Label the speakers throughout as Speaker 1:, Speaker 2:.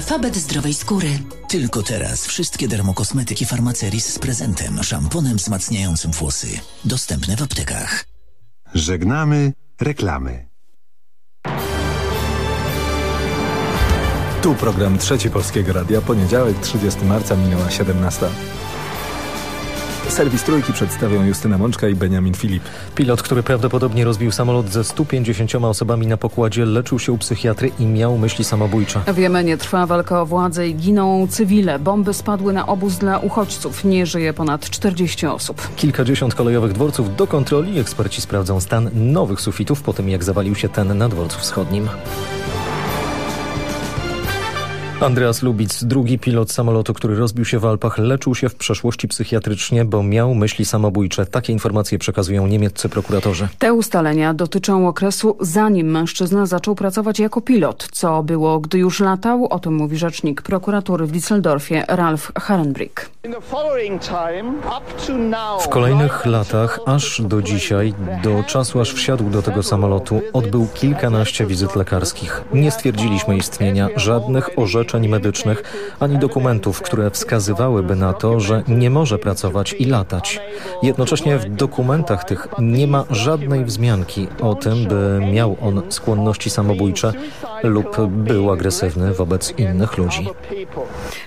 Speaker 1: alfabet zdrowej skóry.
Speaker 2: Tylko teraz wszystkie dermokosmetyki Farmaceris z prezentem, szamponem wzmacniającym włosy. Dostępne w aptekach.
Speaker 3: Żegnamy reklamy.
Speaker 4: Tu program Trzeci Polskiego Radia. Poniedziałek, 30 marca, minęła 17. Serwis Trójki przedstawią Justyna Mączka i Beniamin Filip.
Speaker 5: Pilot, który prawdopodobnie rozbił samolot ze 150 osobami na pokładzie, leczył się u psychiatry i miał myśli samobójcze.
Speaker 6: W Jemenie trwa walka o władzę i giną cywile. Bomby spadły na obóz dla uchodźców. Nie żyje ponad 40 osób.
Speaker 5: Kilkadziesiąt kolejowych dworców do kontroli. Eksperci sprawdzą stan nowych sufitów po tym, jak zawalił się ten na dworcu wschodnim. Andreas Lubic, drugi pilot samolotu, który rozbił się w Alpach, leczył się w przeszłości psychiatrycznie, bo miał myśli samobójcze. Takie informacje przekazują niemieccy prokuratorzy.
Speaker 6: Te ustalenia dotyczą okresu zanim mężczyzna zaczął pracować jako pilot. Co było, gdy już latał? O tym mówi rzecznik prokuratury w Düsseldorfie, Ralf Harenbrick.
Speaker 5: W kolejnych latach, aż do dzisiaj, do czasu aż wsiadł do tego samolotu, odbył kilkanaście wizyt lekarskich. Nie stwierdziliśmy istnienia żadnych orzeczeń medycznych ani dokumentów, które wskazywałyby na to, że nie może pracować i latać. Jednocześnie w dokumentach tych nie ma żadnej wzmianki o tym, by miał on skłonności samobójcze lub był agresywny wobec innych ludzi.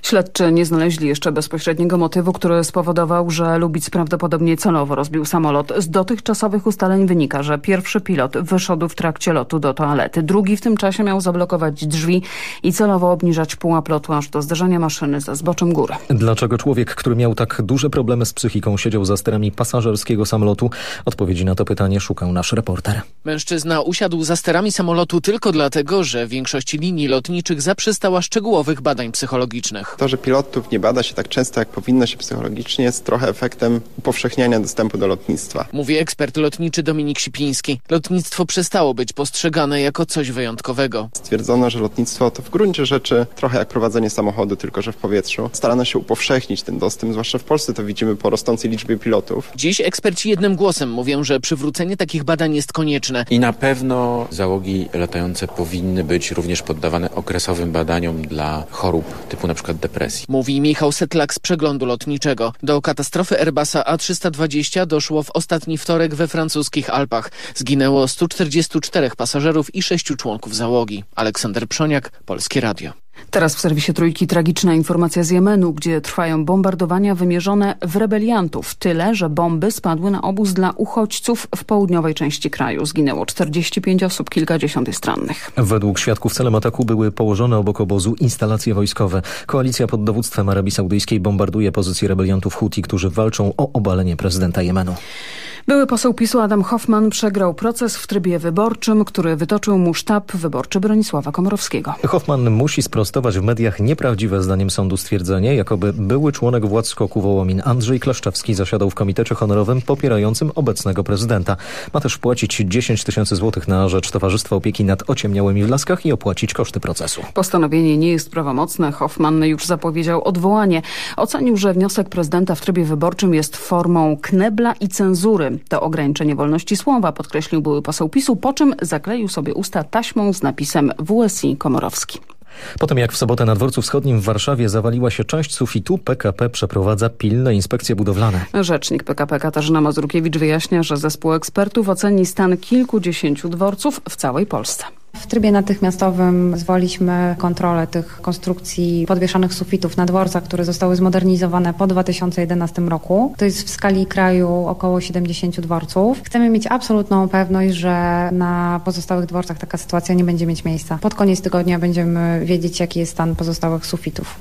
Speaker 6: Śledczy nie znaleźli jeszcze bezpośredniego motywu, który spowodował, że Lubic prawdopodobnie celowo rozbił samolot. Z dotychczasowych ustaleń wynika, że pierwszy pilot wyszedł w trakcie lotu do toalety. Drugi w tym czasie miał zablokować drzwi i celowo obniżać pułap lotu aż do zderzenia maszyny ze zboczem góry.
Speaker 5: Dlaczego człowiek, który miał tak duże problemy z psychiką, siedział za sterami pasażerskiego samolotu? Odpowiedzi na to pytanie szukał nasz reporter.
Speaker 7: Mężczyzna usiadł za sterami samolotu tylko dlatego, że większość linii lotniczych zaprzestała szczegółowych badań psychologicznych.
Speaker 8: To, że pilotów nie bada się tak często, jak powinno się psychologicznie, jest trochę efektem upowszechniania dostępu do lotnictwa.
Speaker 7: Mówi ekspert lotniczy Dominik Sipiński. Lotnictwo przestało być postrzegane jako coś wyjątkowego.
Speaker 8: Stwierdzono, że lotnictwo to w gruncie rzeczy trochę jak prowadzenie samochodu, tylko że w powietrzu. Starano się upowszechnić ten dostęp, zwłaszcza w Polsce to widzimy po rosnącej liczbie pilotów.
Speaker 7: Dziś eksperci jednym głosem mówią, że przywrócenie takich badań jest konieczne.
Speaker 9: I na pewno załogi latające powinny być również poddawane okresowym badaniom dla chorób typu na przykład depresji.
Speaker 7: Mówi Michał Setlak z przeglądu lotniczego. Do katastrofy Airbusa A320 doszło w ostatni wtorek we francuskich Alpach. Zginęło 144 pasażerów i 6 członków załogi. Aleksander Przoniak, Polskie Radio.
Speaker 6: Teraz w serwisie Trójki tragiczna informacja z Jemenu, gdzie trwają bombardowania wymierzone w rebeliantów. Tyle, że bomby spadły na obóz dla uchodźców w południowej części kraju. Zginęło 45 osób, kilkadziesiąt jest rannych.
Speaker 5: Według świadków celem ataku były położone obok obozu instalacje wojskowe. Koalicja pod dowództwem Arabii Saudyjskiej bombarduje pozycje rebeliantów Huti, którzy walczą o obalenie prezydenta Jemenu.
Speaker 6: Były poseł PiSu Adam Hoffman przegrał proces w trybie wyborczym, który wytoczył mu sztab wyborczy Bronisława Komorowskiego.
Speaker 5: Hoffman musi sprostować w mediach nieprawdziwe zdaniem sądu stwierdzenie, jakoby były członek władz skoku Wołomin Andrzej Klaszczewski zasiadał w komitecie honorowym popierającym obecnego prezydenta. Ma też płacić 10 tysięcy złotych na rzecz Towarzystwa Opieki nad Ociemniałymi w Laskach i opłacić koszty procesu.
Speaker 6: Postanowienie nie jest prawomocne. Hoffman już zapowiedział odwołanie. Ocenił, że wniosek prezydenta w trybie wyborczym jest formą knebla i cenzury. To ograniczenie wolności słowa, podkreślił były poseł PiSu, po czym zakleił sobie usta taśmą z napisem WSI Komorowski.
Speaker 5: Po tym jak w sobotę na dworcu wschodnim w Warszawie zawaliła się część sufitu, PKP przeprowadza pilne inspekcje budowlane.
Speaker 6: Rzecznik PKP Katarzyna Mazurkiewicz wyjaśnia, że zespół ekspertów oceni stan kilkudziesięciu dworców w całej Polsce.
Speaker 10: W trybie natychmiastowym zwoliśmy kontrolę tych konstrukcji podwieszanych sufitów na dworcach, które zostały zmodernizowane po 2011 roku. To jest w skali kraju około 70 dworców. Chcemy mieć absolutną pewność, że na pozostałych dworcach taka sytuacja nie będzie mieć miejsca. Pod koniec tygodnia będziemy wiedzieć, jaki jest stan pozostałych sufitów.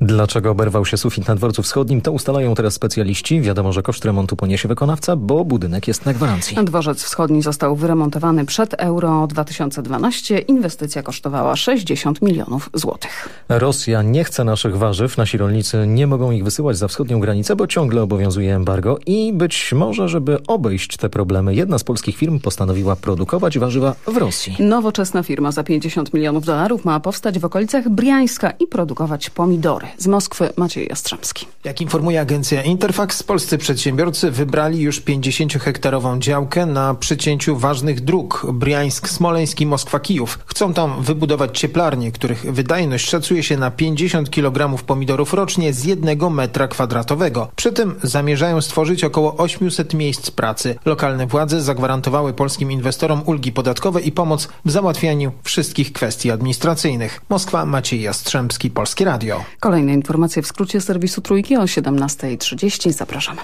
Speaker 5: Dlaczego oberwał się sufit na dworcu wschodnim, to ustalają teraz specjaliści. Wiadomo, że koszt remontu poniesie wykonawca, bo budynek jest na gwarancji.
Speaker 6: Dworzec wschodni został wyremontowany przed Euro 2012. Inwestycja kosztowała 60 milionów złotych.
Speaker 5: Rosja nie chce naszych warzyw. Nasi rolnicy nie mogą ich wysyłać za wschodnią granicę, bo ciągle obowiązuje embargo i być może, żeby obejść te problemy, jedna z polskich firm postanowiła produkować warzywa w Rosji.
Speaker 6: Nowoczesna firma za 50 milionów dolarów ma powstać w okolicach Briańska i produkować pomidory. Z Moskwy Maciej Jastrzębski.
Speaker 1: Jak informuje agencja Interfax, polscy przedsiębiorcy wybrali już 50-hektarową działkę na przycięciu ważnych dróg Briańsk-Smoleńsk i Moskwa-Kijów. Chcą tam wybudować cieplarnie, których wydajność szacuje się na 50 kg pomidorów rocznie z jednego metra kwadratowego. Przy tym zamierzają stworzyć około 800 miejsc pracy. Lokalne władze zagwarantowały polskim inwestorom ulgi podatkowe i pomoc w załatwianiu wszystkich kwestii administracyjnych. Moskwa, Maciej Jastrzębski, Polskie Radio.
Speaker 6: Kolejne informacje w skrócie serwisu Trójki o 17.30. Zapraszamy.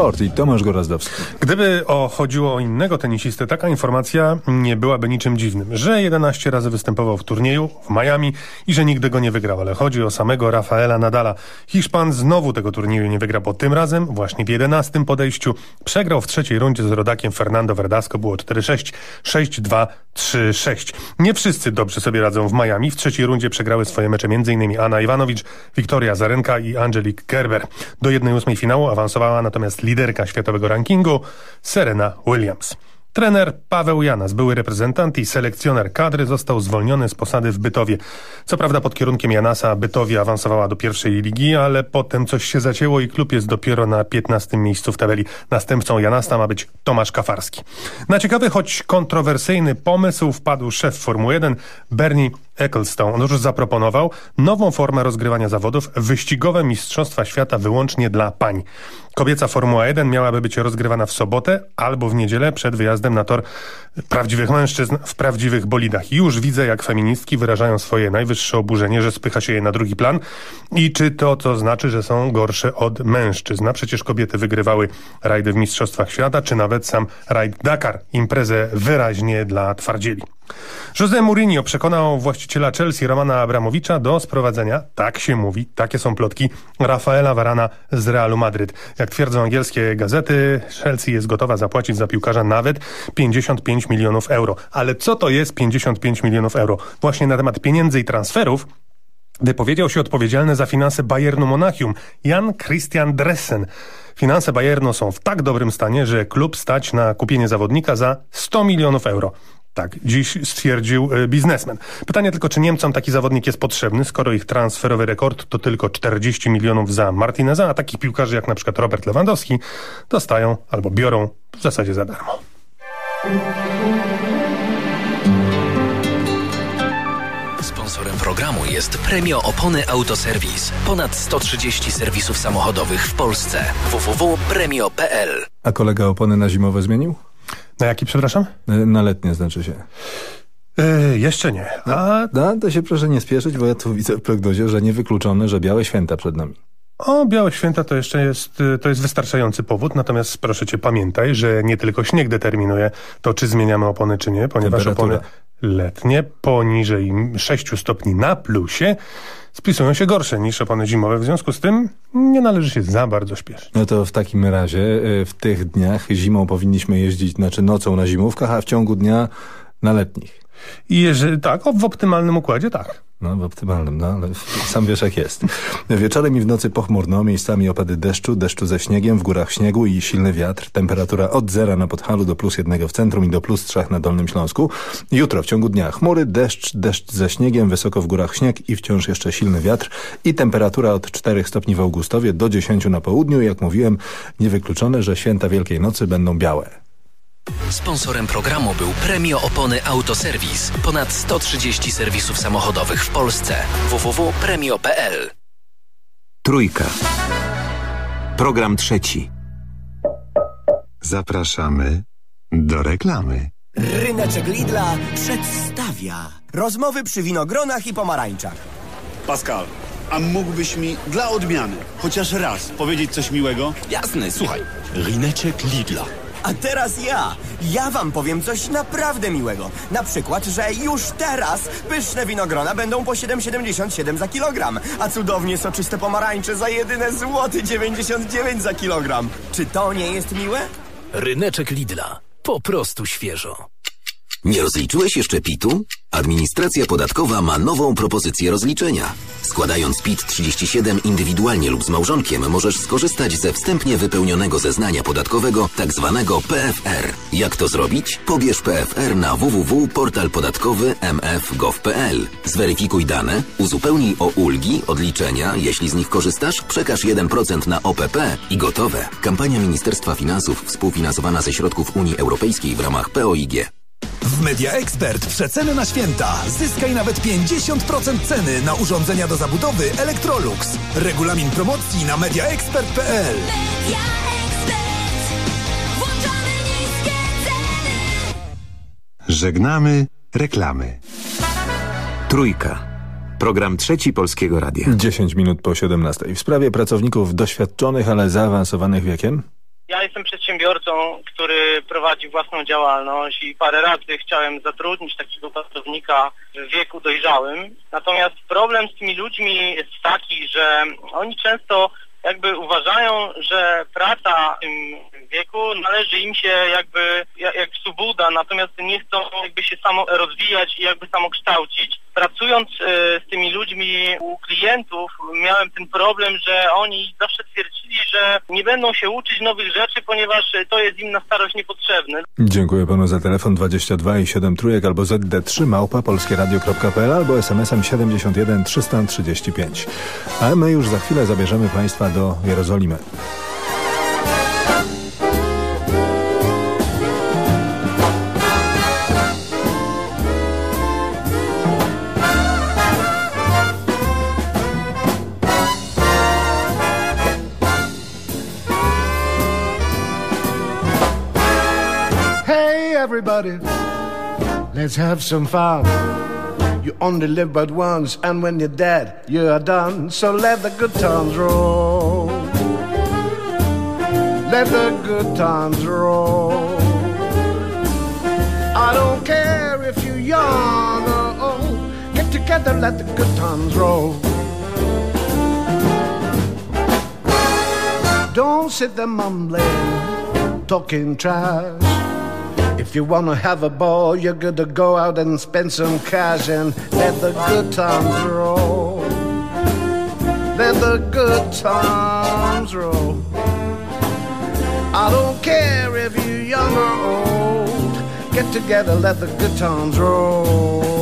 Speaker 4: Sport i Tomasz Gorazdowski.
Speaker 11: Gdyby o, chodziło o innego tenisistę, taka informacja nie byłaby niczym dziwnym, że 11 razy występował w turnieju w Miami i że nigdy go nie wygrał, ale chodzi o samego Rafaela Nadala. Hiszpan znowu tego turnieju nie wygra, bo tym razem właśnie w 11 podejściu przegrał w trzeciej rundzie z rodakiem Fernando Verdasco, było 4-6, 6-2, 3-6. Nie wszyscy dobrze sobie radzą w Miami. W trzeciej rundzie przegrały swoje mecze m.in. Anna Iwanowicz, Wiktoria Zarenka i Angelique Kerber. Do 1-8 finału awansowała natomiast liderka światowego rankingu Serena Williams. Trener Paweł Janas, były reprezentant i selekcjoner kadry, został zwolniony z posady w Bytowie. Co prawda pod kierunkiem Janasa Bytowie awansowała do pierwszej ligi, ale potem coś się zacięło i klub jest dopiero na 15 miejscu w tabeli. Następcą Janasa ma być Tomasz Kafarski. Na ciekawy, choć kontrowersyjny pomysł wpadł szef Formuły 1 Bernie Ecclestone. On już zaproponował nową formę rozgrywania zawodów, wyścigowe Mistrzostwa Świata wyłącznie dla pań. Kobieca Formuła 1 miałaby być rozgrywana w sobotę albo w niedzielę przed wyjazdem na tor prawdziwych mężczyzn w prawdziwych bolidach. Już widzę, jak feministki wyrażają swoje najwyższe oburzenie, że spycha się je na drugi plan i czy to, co znaczy, że są gorsze od mężczyzn. A przecież kobiety wygrywały rajdy w Mistrzostwach Świata, czy nawet sam rajd Dakar, imprezę wyraźnie dla twardzieli. José Mourinho przekonał właściciela Chelsea Romana Abramowicza do sprowadzenia, tak się mówi, takie są plotki, Rafaela Varana z Realu Madryt. Jak twierdzą angielskie gazety, Chelsea jest gotowa zapłacić za piłkarza nawet 55 milionów euro. Ale co to jest 55 milionów euro? Właśnie na temat pieniędzy i transferów wypowiedział się odpowiedzialny za finanse Bayernu Monachium, Jan Christian Dressen. Finanse Bayernu są w tak dobrym stanie, że klub stać na kupienie zawodnika za 100 milionów euro. Tak, dziś stwierdził e, biznesmen. Pytanie tylko, czy Niemcom taki zawodnik jest potrzebny, skoro ich transferowy rekord to tylko 40 milionów za Martineza, a takich piłkarzy jak na przykład Robert Lewandowski dostają albo biorą w zasadzie za darmo.
Speaker 2: Sponsorem programu jest Premio Opony Autoserwis. Ponad 130 serwisów samochodowych w Polsce. www.premio.pl
Speaker 4: A kolega opony na zimowe zmienił?
Speaker 11: Na jaki, przepraszam?
Speaker 4: Na letnie znaczy się.
Speaker 11: Yy, jeszcze nie. A...
Speaker 4: No, to się proszę nie spieszyć, bo ja tu widzę w prognozie, że niewykluczone, że białe święta przed nami.
Speaker 11: O, Białe Święta to jeszcze jest, to jest wystarczający powód, natomiast proszę cię pamiętaj, że nie tylko śnieg determinuje to, czy zmieniamy opony, czy nie, ponieważ opony letnie poniżej 6 stopni na plusie spisują się gorsze niż opony zimowe. W związku z tym nie należy się za bardzo śpieszyć.
Speaker 4: No to w takim razie w tych dniach zimą powinniśmy jeździć, znaczy nocą na zimówkach, a w ciągu dnia na letnich.
Speaker 11: I jeżeli tak, w optymalnym układzie tak.
Speaker 4: No w optymalnym, no ale sam wiesz jak jest. Wieczorem i w nocy pochmurno, miejscami opady deszczu, deszczu ze śniegiem, w górach śniegu i silny wiatr. Temperatura od zera na Podhalu do plus jednego w centrum i do plus trzech na Dolnym Śląsku. Jutro w ciągu dnia chmury, deszcz, deszcz ze śniegiem, wysoko w górach śnieg i wciąż jeszcze silny wiatr. I temperatura od 4 stopni w Augustowie do 10 na południu. Jak mówiłem, niewykluczone, że święta Wielkiej Nocy będą białe.
Speaker 2: Sponsorem programu był Premio Opony Autoserwis. Ponad 130 serwisów samochodowych w Polsce. www.premio.pl
Speaker 3: Trójka. Program trzeci. Zapraszamy do reklamy.
Speaker 12: Ryneczek Lidla przedstawia rozmowy przy winogronach i pomarańczach.
Speaker 13: Pascal, a mógłbyś mi dla odmiany chociaż raz powiedzieć coś miłego?
Speaker 12: Jasne, słuchaj. Ryneczek Lidla. A teraz ja. Ja wam powiem coś naprawdę miłego. Na przykład, że już teraz pyszne winogrona będą po 7,77 za kilogram, a cudownie soczyste pomarańcze za jedyne złoty 99 za kilogram. Czy to nie jest miłe?
Speaker 2: Ryneczek Lidla. Po prostu świeżo.
Speaker 14: Nie rozliczyłeś jeszcze PIT-u? Administracja podatkowa ma nową propozycję rozliczenia. Składając PIT 37 indywidualnie lub z małżonkiem możesz skorzystać ze wstępnie wypełnionego zeznania podatkowego tzw. PFR. Jak to zrobić? Pobierz PFR na www.portalpodatkowy.mf.gov.pl. Zweryfikuj dane, uzupełnij o ulgi, odliczenia, jeśli z nich korzystasz, przekaż 1% na OPP i gotowe. Kampania Ministerstwa Finansów współfinansowana ze środków Unii Europejskiej w ramach POIG.
Speaker 15: W Media Expert przeceny na święta. Zyskaj nawet 50% ceny na urządzenia do zabudowy Electrolux. Regulamin promocji na mediaexpert.pl.
Speaker 3: Żegnamy reklamy. Trójka. Program trzeci Polskiego Radia.
Speaker 4: 10 minut po 17. W sprawie pracowników doświadczonych, ale zaawansowanych wiekiem?
Speaker 16: Ja jestem przedsiębiorcą, który prowadzi własną działalność i parę razy chciałem zatrudnić takiego pracownika w wieku dojrzałym. Natomiast problem z tymi ludźmi jest taki, że oni często jakby uważają, że praca tym wieku należy im się jakby jak, subuda, natomiast nie chcą jakby się samo rozwijać i jakby samo kształcić. Pracując y, z tymi ludźmi u klientów miałem ten problem, że oni zawsze twierdzili, że nie będą się uczyć nowych rzeczy, ponieważ to jest im na starość niepotrzebne.
Speaker 4: Dziękuję panu za telefon 22 i 7 trójek albo ZD3 małpa polskieradio.pl albo SMS-em 71 335. A my już za chwilę zabierzemy państwa do Jerozolimy.
Speaker 17: Let's have some fun. You only live but once, and when you're dead, you are done. So let the good times roll. Let the good times roll. I don't care if you're young or old. Get together, let the good times roll. Don't sit there mumbling, talking trash. If you wanna have a ball, you're gonna go out and spend some cash and let the good times roll. Let the good times roll. I don't care if you're young or old. Get together, let the good times roll.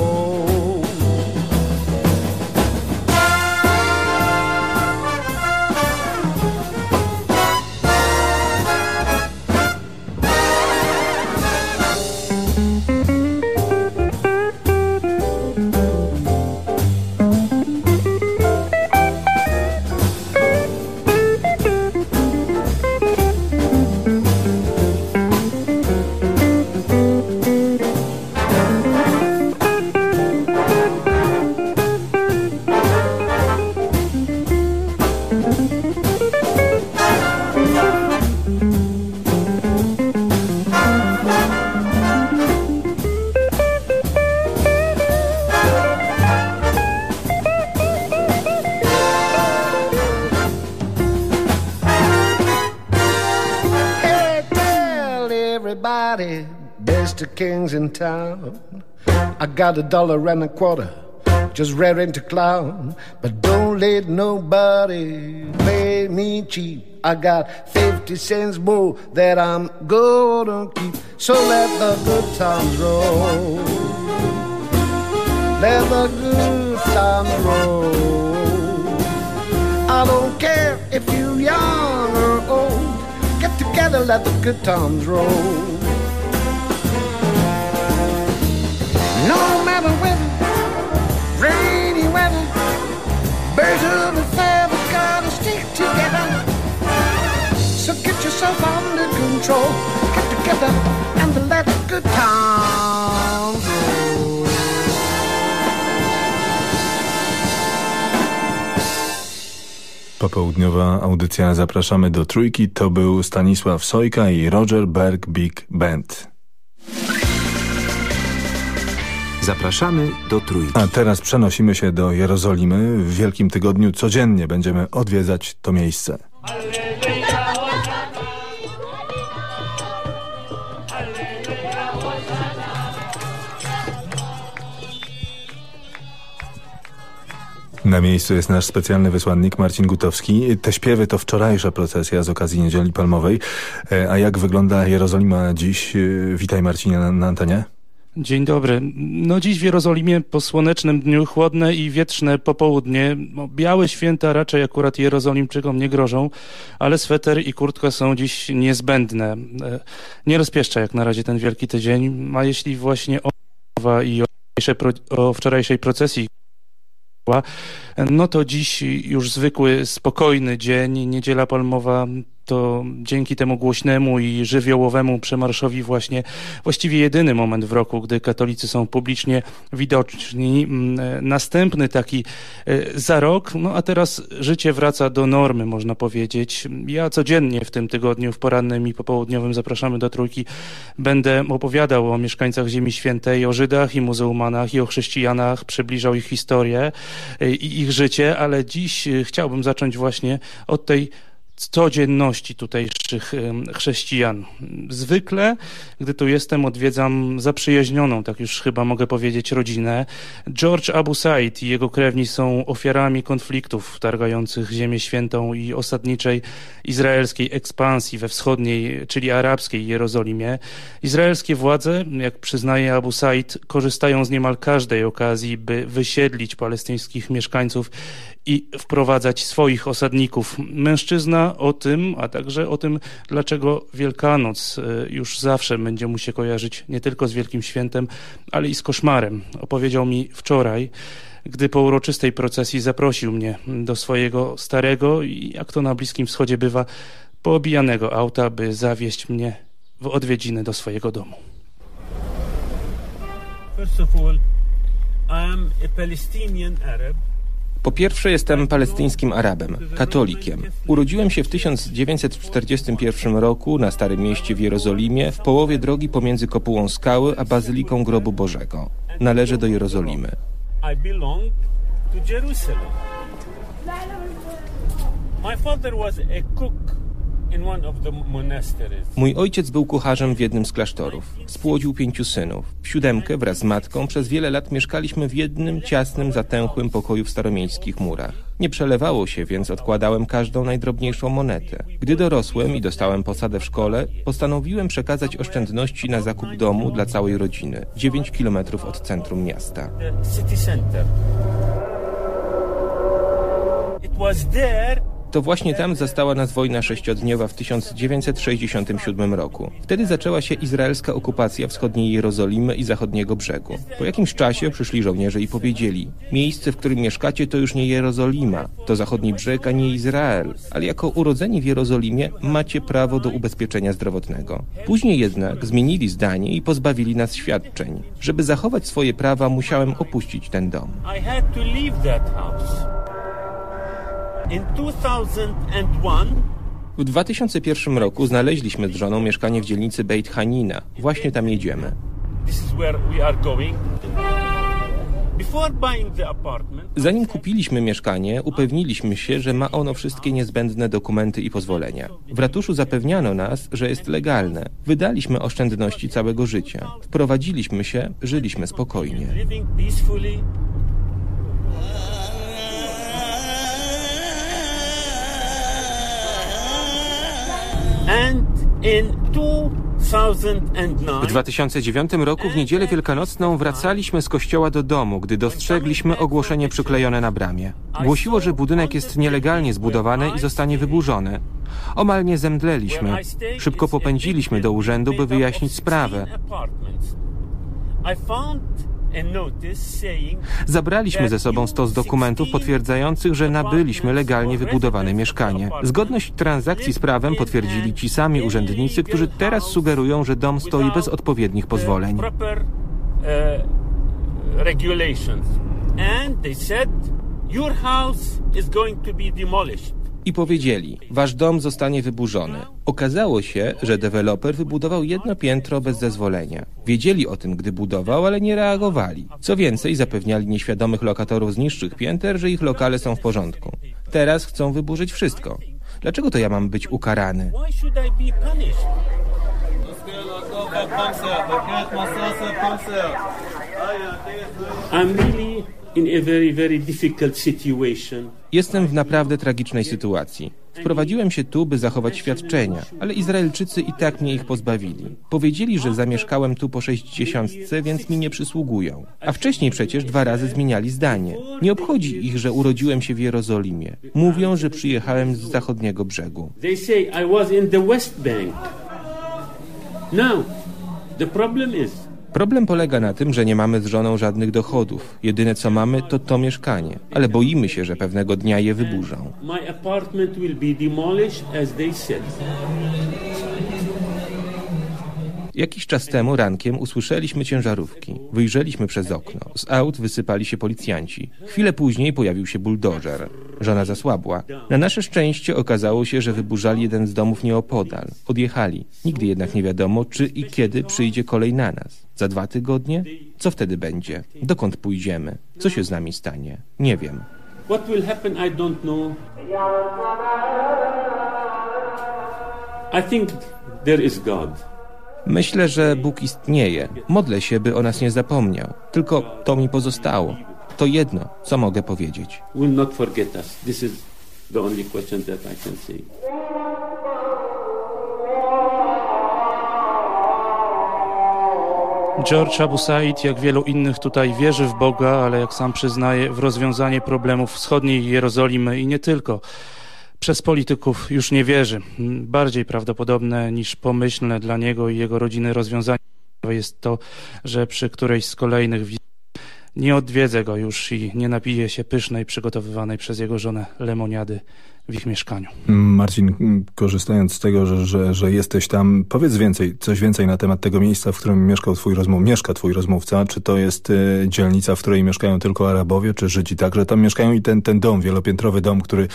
Speaker 17: Everybody, there's two kings in town. I got a dollar and a quarter, just raring to clown. But don't let nobody play me cheap. I got 50 cents more that I'm gonna keep. So let the good times roll. Let the good times roll. I don't care if you're young or old. Get together, let the good times roll. No matter weather, rainy weather, birds of a feather gotta stick together. So get yourself under control. Get together and let the good times roll.
Speaker 4: Popołudniowa audycja Zapraszamy do Trójki to był Stanisław Sojka i Roger Berg Big Band.
Speaker 3: Zapraszamy do Trójki.
Speaker 4: A teraz przenosimy się do Jerozolimy. W Wielkim Tygodniu codziennie będziemy odwiedzać to miejsce. Na miejscu jest nasz specjalny wysłannik Marcin Gutowski. Te śpiewy to wczorajsza procesja z okazji Niedzieli Palmowej. E, a jak wygląda Jerozolima dziś? E, witaj Marcinie na, na antenie.
Speaker 18: Dzień dobry. No dziś w Jerozolimie po słonecznym dniu chłodne i wietrzne popołudnie. No, białe święta raczej akurat Jerozolimczykom nie grożą, ale sweter i kurtka są dziś niezbędne. E, nie rozpieszcza jak na razie ten wielki tydzień, a jeśli właśnie o i o wczorajszej procesji no to dziś już zwykły, spokojny dzień, niedziela palmowa to dzięki temu głośnemu i żywiołowemu przemarszowi właśnie właściwie jedyny moment w roku, gdy katolicy są publicznie widoczni. Mm, następny taki e, za rok, no a teraz życie wraca do normy, można powiedzieć. Ja codziennie w tym tygodniu, w porannym i popołudniowym zapraszamy do Trójki, będę opowiadał o mieszkańcach Ziemi Świętej, o Żydach i muzułmanach i o chrześcijanach, przybliżał ich historię e, i ich życie, ale dziś e, chciałbym zacząć właśnie od tej codzienności tutejszych chrześcijan. Zwykle, gdy tu jestem, odwiedzam zaprzyjaźnioną, tak już chyba mogę powiedzieć, rodzinę. George Abu Said i jego krewni są ofiarami konfliktów targających Ziemię Świętą i osadniczej izraelskiej ekspansji we wschodniej, czyli arabskiej Jerozolimie. Izraelskie władze, jak przyznaje Abu Said, korzystają z niemal każdej okazji, by wysiedlić palestyńskich mieszkańców i wprowadzać swoich osadników. Mężczyzna o tym, a także o tym, dlaczego Wielkanoc e, już zawsze będzie mu się kojarzyć nie tylko z Wielkim Świętem, ale i z koszmarem. Opowiedział mi wczoraj, gdy po uroczystej procesji zaprosił mnie do swojego starego i jak to na Bliskim Wschodzie bywa, poobijanego auta, by zawieźć mnie w odwiedziny do swojego domu.
Speaker 19: First of all, I'm a Palestinian Arab.
Speaker 20: Po pierwsze jestem palestyńskim Arabem, katolikiem. Urodziłem się w 1941 roku na Starym Mieście w Jerozolimie w połowie drogi pomiędzy Kopułą Skały a Bazyliką Grobu Bożego. Należę do Jerozolimy. My father was a Mój ojciec był kucharzem w jednym z klasztorów. Spłodził pięciu synów. W siódemkę wraz z matką przez wiele lat mieszkaliśmy w jednym ciasnym, zatęchłym pokoju w staromiejskich murach. Nie przelewało się, więc odkładałem każdą najdrobniejszą monetę. Gdy dorosłem i dostałem posadę w szkole, postanowiłem przekazać oszczędności na zakup domu dla całej rodziny, 9 kilometrów od centrum miasta. It was there to właśnie tam zastała nas wojna sześciodniowa w 1967 roku. Wtedy zaczęła się izraelska okupacja wschodniej Jerozolimy i zachodniego brzegu. Po jakimś czasie przyszli żołnierze i powiedzieli: Miejsce, w którym mieszkacie, to już nie Jerozolima, to zachodni brzeg, a nie Izrael, ale jako urodzeni w Jerozolimie macie prawo do ubezpieczenia zdrowotnego. Później jednak zmienili zdanie i pozbawili nas świadczeń. Żeby zachować swoje prawa, musiałem opuścić ten dom. I had to leave that house. W 2001 roku znaleźliśmy z żoną mieszkanie w dzielnicy Beit Hanina. Właśnie tam jedziemy. Zanim kupiliśmy mieszkanie, upewniliśmy się, że ma ono wszystkie niezbędne dokumenty i pozwolenia. W ratuszu zapewniano nas, że jest legalne. Wydaliśmy oszczędności całego życia. Wprowadziliśmy się, żyliśmy spokojnie. W 2009 roku w niedzielę wielkanocną wracaliśmy z kościoła do domu, gdy dostrzegliśmy ogłoszenie przyklejone na bramie. Głosiło, że budynek jest nielegalnie zbudowany i zostanie wyburzony. Omal nie zemdleliśmy. Szybko popędziliśmy do urzędu, by wyjaśnić sprawę. Zabraliśmy ze sobą stos dokumentów potwierdzających, że nabyliśmy legalnie wybudowane mieszkanie. Zgodność transakcji z prawem potwierdzili ci sami urzędnicy, którzy teraz sugerują, że dom stoi bez odpowiednich pozwoleń. And they said, your house is going to be demolished i powiedzieli: Wasz dom zostanie wyburzony. Okazało się, że deweloper wybudował jedno piętro bez zezwolenia. Wiedzieli o tym, gdy budował, ale nie reagowali. Co więcej, zapewniali nieświadomych lokatorów z niższych pięter, że ich lokale są w porządku. Teraz chcą wyburzyć wszystko. Dlaczego to ja mam być ukarany? I'm really Jestem w naprawdę tragicznej sytuacji. Wprowadziłem się tu, by zachować świadczenia, ale Izraelczycy i tak mnie ich pozbawili. Powiedzieli, że zamieszkałem tu po sześćdziesiątce, więc mi nie przysługują. A wcześniej przecież dwa razy zmieniali zdanie. Nie obchodzi ich, że urodziłem się w Jerozolimie. Mówią, że przyjechałem z zachodniego brzegu.
Speaker 19: Now, the problem is
Speaker 20: Problem polega na tym, że nie mamy z żoną żadnych dochodów. Jedyne co mamy to to mieszkanie, ale boimy się, że pewnego dnia je wyburzą.
Speaker 19: my apartment will be demolished as they said.
Speaker 20: Jakiś czas temu rankiem usłyszeliśmy ciężarówki. Wyjrzeliśmy przez okno. Z aut wysypali się policjanci. Chwilę później pojawił się buldożer. Żona zasłabła. Na nasze szczęście okazało się, że wyburzali jeden z domów nieopodal. Odjechali. Nigdy jednak nie wiadomo, czy i kiedy przyjdzie kolej na nas. Za dwa tygodnie? Co wtedy będzie? Dokąd pójdziemy? Co się z nami stanie? Nie wiem.
Speaker 19: What will happen, I don't know. I think there is God.
Speaker 20: Myślę, że Bóg istnieje. Modlę się, by o nas nie zapomniał. Tylko to mi pozostało. To jedno, co mogę powiedzieć.
Speaker 19: Will not forget us. This is the only question that I can say.
Speaker 18: George Abu Said, jak wielu innych tutaj, wierzy w Boga, ale jak sam przyznaje, w rozwiązanie problemów wschodniej Jerozolimy i nie tylko. Przez polityków już nie wierzy. Bardziej prawdopodobne niż pomyślne dla niego i jego rodziny rozwiązanie jest to, że przy którejś z kolejnych wizyt nie odwiedzę go już i nie napiję się pysznej, przygotowywanej przez jego żonę lemoniady w ich mieszkaniu.
Speaker 4: Marcin, korzystając z tego, że, że, że jesteś tam, powiedz więcej, coś więcej na temat tego miejsca, w którym mieszkał twój rozmów, mieszka twój rozmówca. Czy to jest y, dzielnica, w której mieszkają tylko Arabowie, czy Żydzi także tam mieszkają? I ten, ten dom, wielopiętrowy dom, który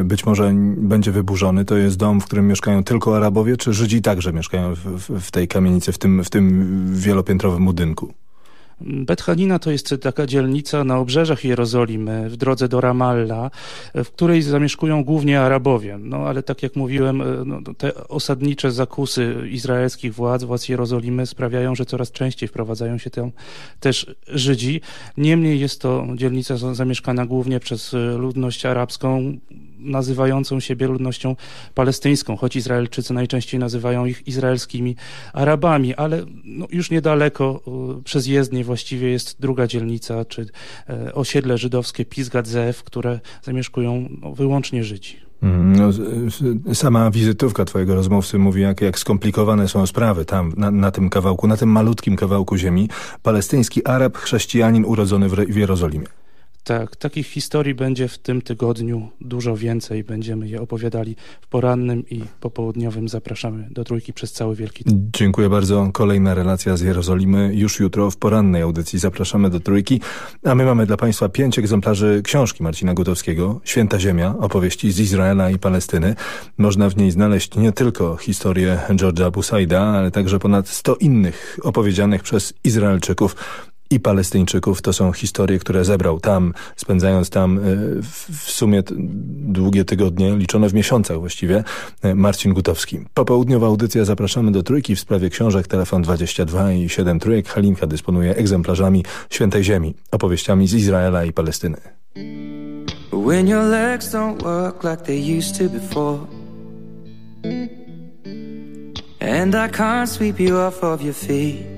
Speaker 4: y, być może będzie wyburzony, to jest dom, w którym mieszkają tylko Arabowie, czy Żydzi także mieszkają w, w, w tej kamienicy, w tym, w tym wielopiętrowym budynku?
Speaker 18: Bethanina to jest taka dzielnica na obrzeżach Jerozolimy, w drodze do Ramallah, w której zamieszkują głównie Arabowie. No ale tak jak mówiłem, no, te osadnicze zakusy izraelskich władz, władz Jerozolimy sprawiają, że coraz częściej wprowadzają się tam też Żydzi. Niemniej jest to dzielnica zamieszkana głównie przez ludność arabską, nazywającą siebie ludnością palestyńską, choć Izraelczycy najczęściej nazywają ich izraelskimi Arabami, ale no, już niedaleko przez jezdnię właściwie jest druga dzielnica, czy e, osiedle żydowskie Pisgat Zew, które zamieszkują no, wyłącznie Żydzi.
Speaker 4: No, sama wizytówka twojego rozmówcy mówi, jak, jak skomplikowane są sprawy tam, na, na, tym kawałku, na tym malutkim kawałku ziemi. Palestyński Arab, chrześcijanin urodzony w, w Jerozolimie.
Speaker 18: Tak, takich historii będzie w tym tygodniu dużo więcej. Będziemy je opowiadali w porannym i popołudniowym. Zapraszamy do Trójki przez cały Wielki
Speaker 4: Dziękuję bardzo. Kolejna relacja z Jerozolimy już jutro w porannej audycji. Zapraszamy do Trójki. A my mamy dla Państwa pięć egzemplarzy książki Marcina Gutowskiego Święta Ziemia, opowieści z Izraela i Palestyny. Można w niej znaleźć nie tylko historię George'a Busaida, ale także ponad sto innych opowiedzianych przez Izraelczyków i Palestyńczyków. To są historie, które zebrał tam, spędzając tam w sumie długie tygodnie, liczone w miesiącach właściwie, Marcin Gutowski. Popołudniowa audycja zapraszamy do Trójki w sprawie książek, telefon 22 i 7 Trójek. Halinka dysponuje egzemplarzami Świętej Ziemi, opowieściami z Izraela i Palestyny. When your legs don't work like they used to before And I can't sweep you off of your feet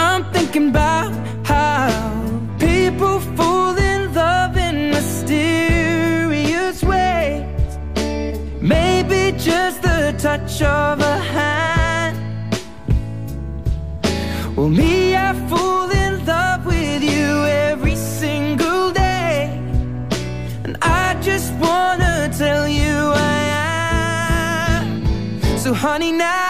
Speaker 4: I'm thinking about how people fall in love in mysterious ways. Maybe just the touch of a hand. Well, me, I fall in love with you every single day. And I just wanna tell you I am. So, honey, now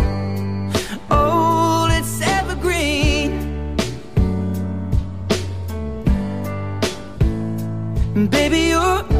Speaker 21: Baby, your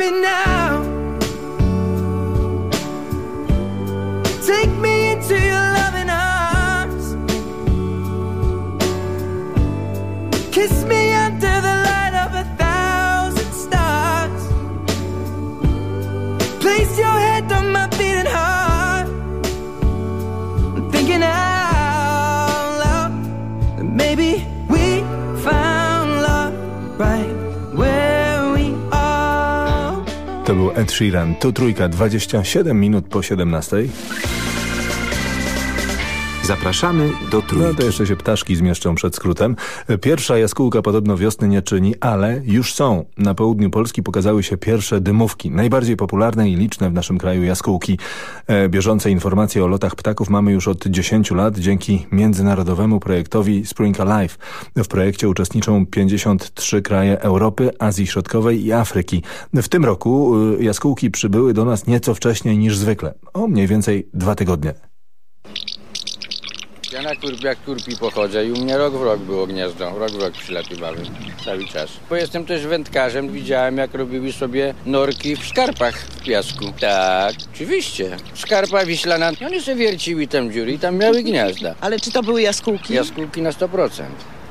Speaker 21: happy now.
Speaker 4: Ed Sheeran. Tu trójka, 27 minut po 17.
Speaker 3: Zapraszamy do Trójki.
Speaker 4: No to jeszcze się ptaszki zmieszczą przed skrótem. Pierwsza jaskółka podobno wiosny nie czyni, ale już są. Na południu Polski pokazały się pierwsze dymówki. Najbardziej popularne i liczne w naszym kraju jaskółki. E, Bieżące informacje o lotach ptaków mamy już od 10 lat dzięki międzynarodowemu projektowi Spring Alive. W projekcie uczestniczą 53 kraje Europy, Azji Środkowej i Afryki. W tym roku y, jaskółki przybyły do nas nieco wcześniej niż zwykle. O mniej więcej dwa tygodnie.
Speaker 22: Ja na kurp, jak kurpi pochodzę i u mnie rok w rok było gniazdo, rok w rok przylatywały cały czas. Bo jestem też wędkarzem, widziałem jak robiły sobie norki w szkarpach w piasku. Tak, oczywiście. Szkarpa wiślana, oni sobie wierciły tam dziury i tam miały gniazda.
Speaker 23: Ale czy to były jaskółki?
Speaker 22: Jaskółki na 100%.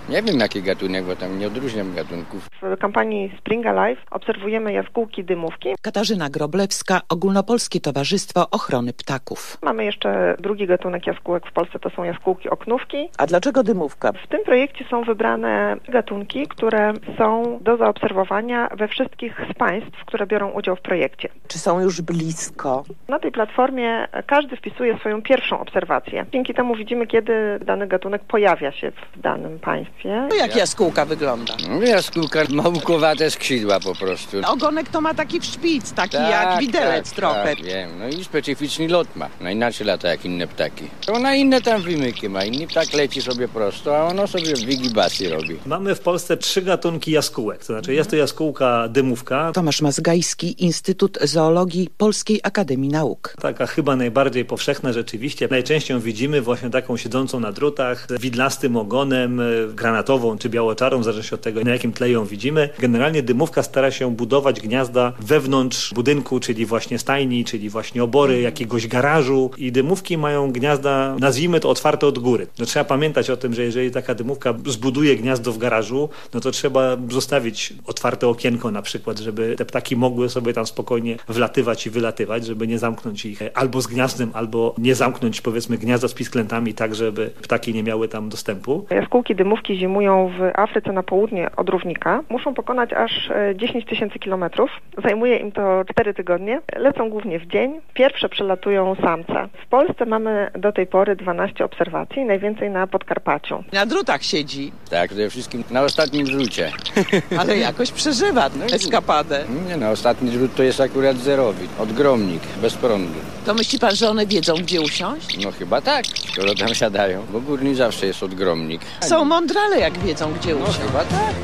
Speaker 22: Nie wiem jaki gatunek, bo tam nie odróżniam gatunków.
Speaker 24: W kampanii Spring Alive obserwujemy jaskółki dymówki.
Speaker 23: Katarzyna Groblewska, Ogólnopolskie Towarzystwo Ochrony Ptaków.
Speaker 24: Mamy jeszcze drugi gatunek jaskółek w Polsce, to są jaskółki oknówki.
Speaker 23: A dlaczego dymówka?
Speaker 24: W tym projekcie są wybrane gatunki, które są do zaobserwowania we wszystkich z państw, które biorą udział w projekcie.
Speaker 23: Czy są już blisko?
Speaker 24: Na tej platformie każdy wpisuje swoją pierwszą obserwację. Dzięki temu widzimy, kiedy dany gatunek pojawia się w danym państwie.
Speaker 23: No jak jaskółka wygląda?
Speaker 22: No, jaskółka małkowate skrzydła po prostu.
Speaker 23: Ogonek to ma taki szpic, taki
Speaker 22: Tak,
Speaker 23: jak widelec
Speaker 22: tak,
Speaker 23: trochę.
Speaker 22: Tak, wiem. No i specyficzny lot ma. No inaczej lata jak inne ptaki. Ona inne tam wymyki ma. Inny ptak leci sobie prosto, a ono sobie wigibasy robi.
Speaker 25: Mamy w Polsce trzy gatunki jaskółek, to znaczy jest to jaskółka dymówka,
Speaker 23: Tomasz Mazgajski, Instytut Zoologii Polskiej Akademii Nauk.
Speaker 25: taka chyba najbardziej powszechna rzeczywiście. Najczęściej widzimy właśnie taką siedzącą na drutach, z widlastym ogonem, e, granatową czy białoczarą, w zależności od tego na jakim tle ją widzimy. Generalnie dymówka stara się budować gniazda wewnątrz budynku, czyli właśnie stajni, czyli właśnie obory, jakiegoś garażu i dymówki mają gniazda, nazwijmy to otwarte od góry. No, trzeba pamiętać o tym, że jeżeli taka dymówka zbuduje gniazdo w garażu, no to trzeba zostawić otwarte okienko na przykład, żeby te ptaki mogły sobie tam spokojnie wlatywać i wylatywać, żeby nie zamknąć ich albo z gniazdem, albo nie zamknąć powiedzmy gniazda z pisklętami tak, żeby ptaki nie miały tam dostępu.
Speaker 24: Jaskółki dymówki zimują w Afryce na południe od równika, muszą pokonać aż 10 tysięcy kilometrów. Zajmuje im to 4 tygodnie. Lecą głównie w dzień. Pierwsze przelatują samce. W Polsce mamy do tej pory 12 obserwacji, najwięcej na Podkarpaciu.
Speaker 23: Na drutach siedzi,
Speaker 22: Tak, przede wszystkim na ostatnim zrzucie.
Speaker 23: ale jakoś przeżywa
Speaker 22: No i-
Speaker 23: eskapadę.
Speaker 22: Nie no, ostatni zrzut to jest akurat zerowy. Odgromnik, bez prądu.
Speaker 23: To myśli pan, że one wiedzą, gdzie usiąść?
Speaker 22: No chyba tak, skoro tam siadają. Bo górny zawsze jest odgromnik.
Speaker 23: Są mądrale, jak wiedzą, gdzie
Speaker 22: No
Speaker 23: usiąść.
Speaker 22: chyba tak.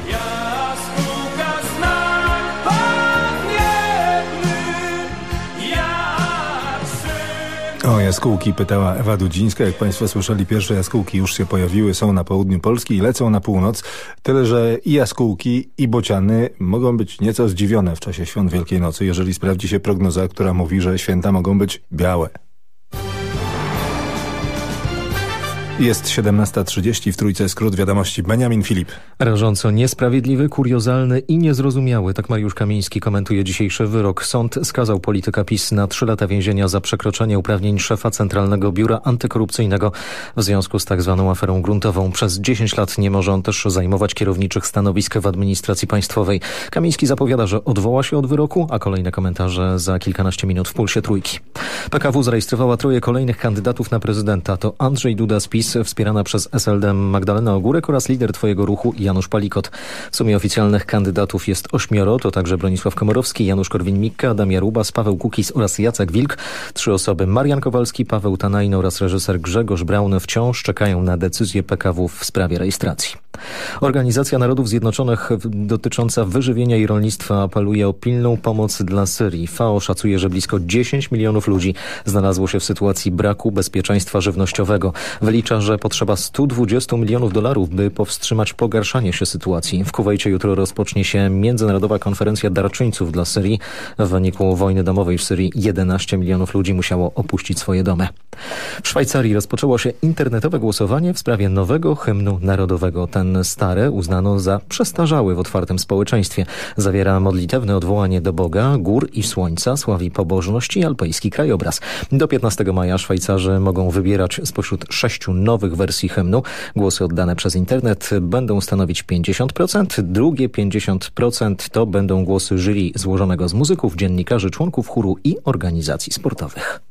Speaker 4: O jaskółki pytała Ewa Dudzińska. Jak Państwo słyszeli, pierwsze jaskółki już się pojawiły, są na południu Polski i lecą na północ. Tyle, że i jaskółki, i bociany mogą być nieco zdziwione w czasie świąt Wielkiej Nocy, jeżeli sprawdzi się prognoza, która mówi, że święta mogą być białe. Jest 17.30 w Trójce Skrót Wiadomości. Benjamin Filip.
Speaker 5: Rażąco niesprawiedliwy, kuriozalny i niezrozumiały, tak Mariusz Kamiński komentuje dzisiejszy wyrok. Sąd skazał polityka PiS na trzy lata więzienia za przekroczenie uprawnień szefa Centralnego Biura Antykorupcyjnego w związku z tak zwaną aferą gruntową. Przez 10 lat nie może on też zajmować kierowniczych stanowisk w administracji państwowej. Kamiński zapowiada, że odwoła się od wyroku, a kolejne komentarze za kilkanaście minut w Pulsie Trójki. PKW zarejestrowała troje kolejnych kandydatów na prezydenta. To Andrzej Duda z PiS, wspierana przez SLD Magdalena Ogórek oraz lider Twojego ruchu Janusz Palikot. W sumie oficjalnych kandydatów jest ośmioro, to także Bronisław Komorowski, Janusz Korwin-Mikke, Adam Jarubas, Paweł Kukis oraz Jacek Wilk. Trzy osoby Marian Kowalski, Paweł Tanajn oraz reżyser Grzegorz Braun wciąż czekają na decyzję PKW w sprawie rejestracji. Organizacja Narodów Zjednoczonych dotycząca wyżywienia i rolnictwa apeluje o pilną pomoc dla Syrii. FAO szacuje, że blisko 10 milionów ludzi znalazło się w sytuacji braku bezpieczeństwa żywnościowego. Wylicza, że potrzeba 120 milionów dolarów, by powstrzymać pogarszanie się sytuacji. W Kuwejcie jutro rozpocznie się Międzynarodowa Konferencja Darczyńców dla Syrii. W wyniku wojny domowej w Syrii 11 milionów ludzi musiało opuścić swoje domy. W Szwajcarii rozpoczęło się internetowe głosowanie w sprawie nowego hymnu narodowego. Ten stary uznano za przestarzały w otwartym społeczeństwie. Zawiera modlitewne odwołanie do Boga, gór i słońca, sławi pobożność i alpejski krajobraz. Do 15 maja Szwajcarzy mogą wybierać spośród sześciu nowych wersji hymnu. Głosy oddane przez internet będą stanowić 50%, drugie 50% to będą głosy jury złożonego z muzyków, dziennikarzy, członków chóru i organizacji sportowych.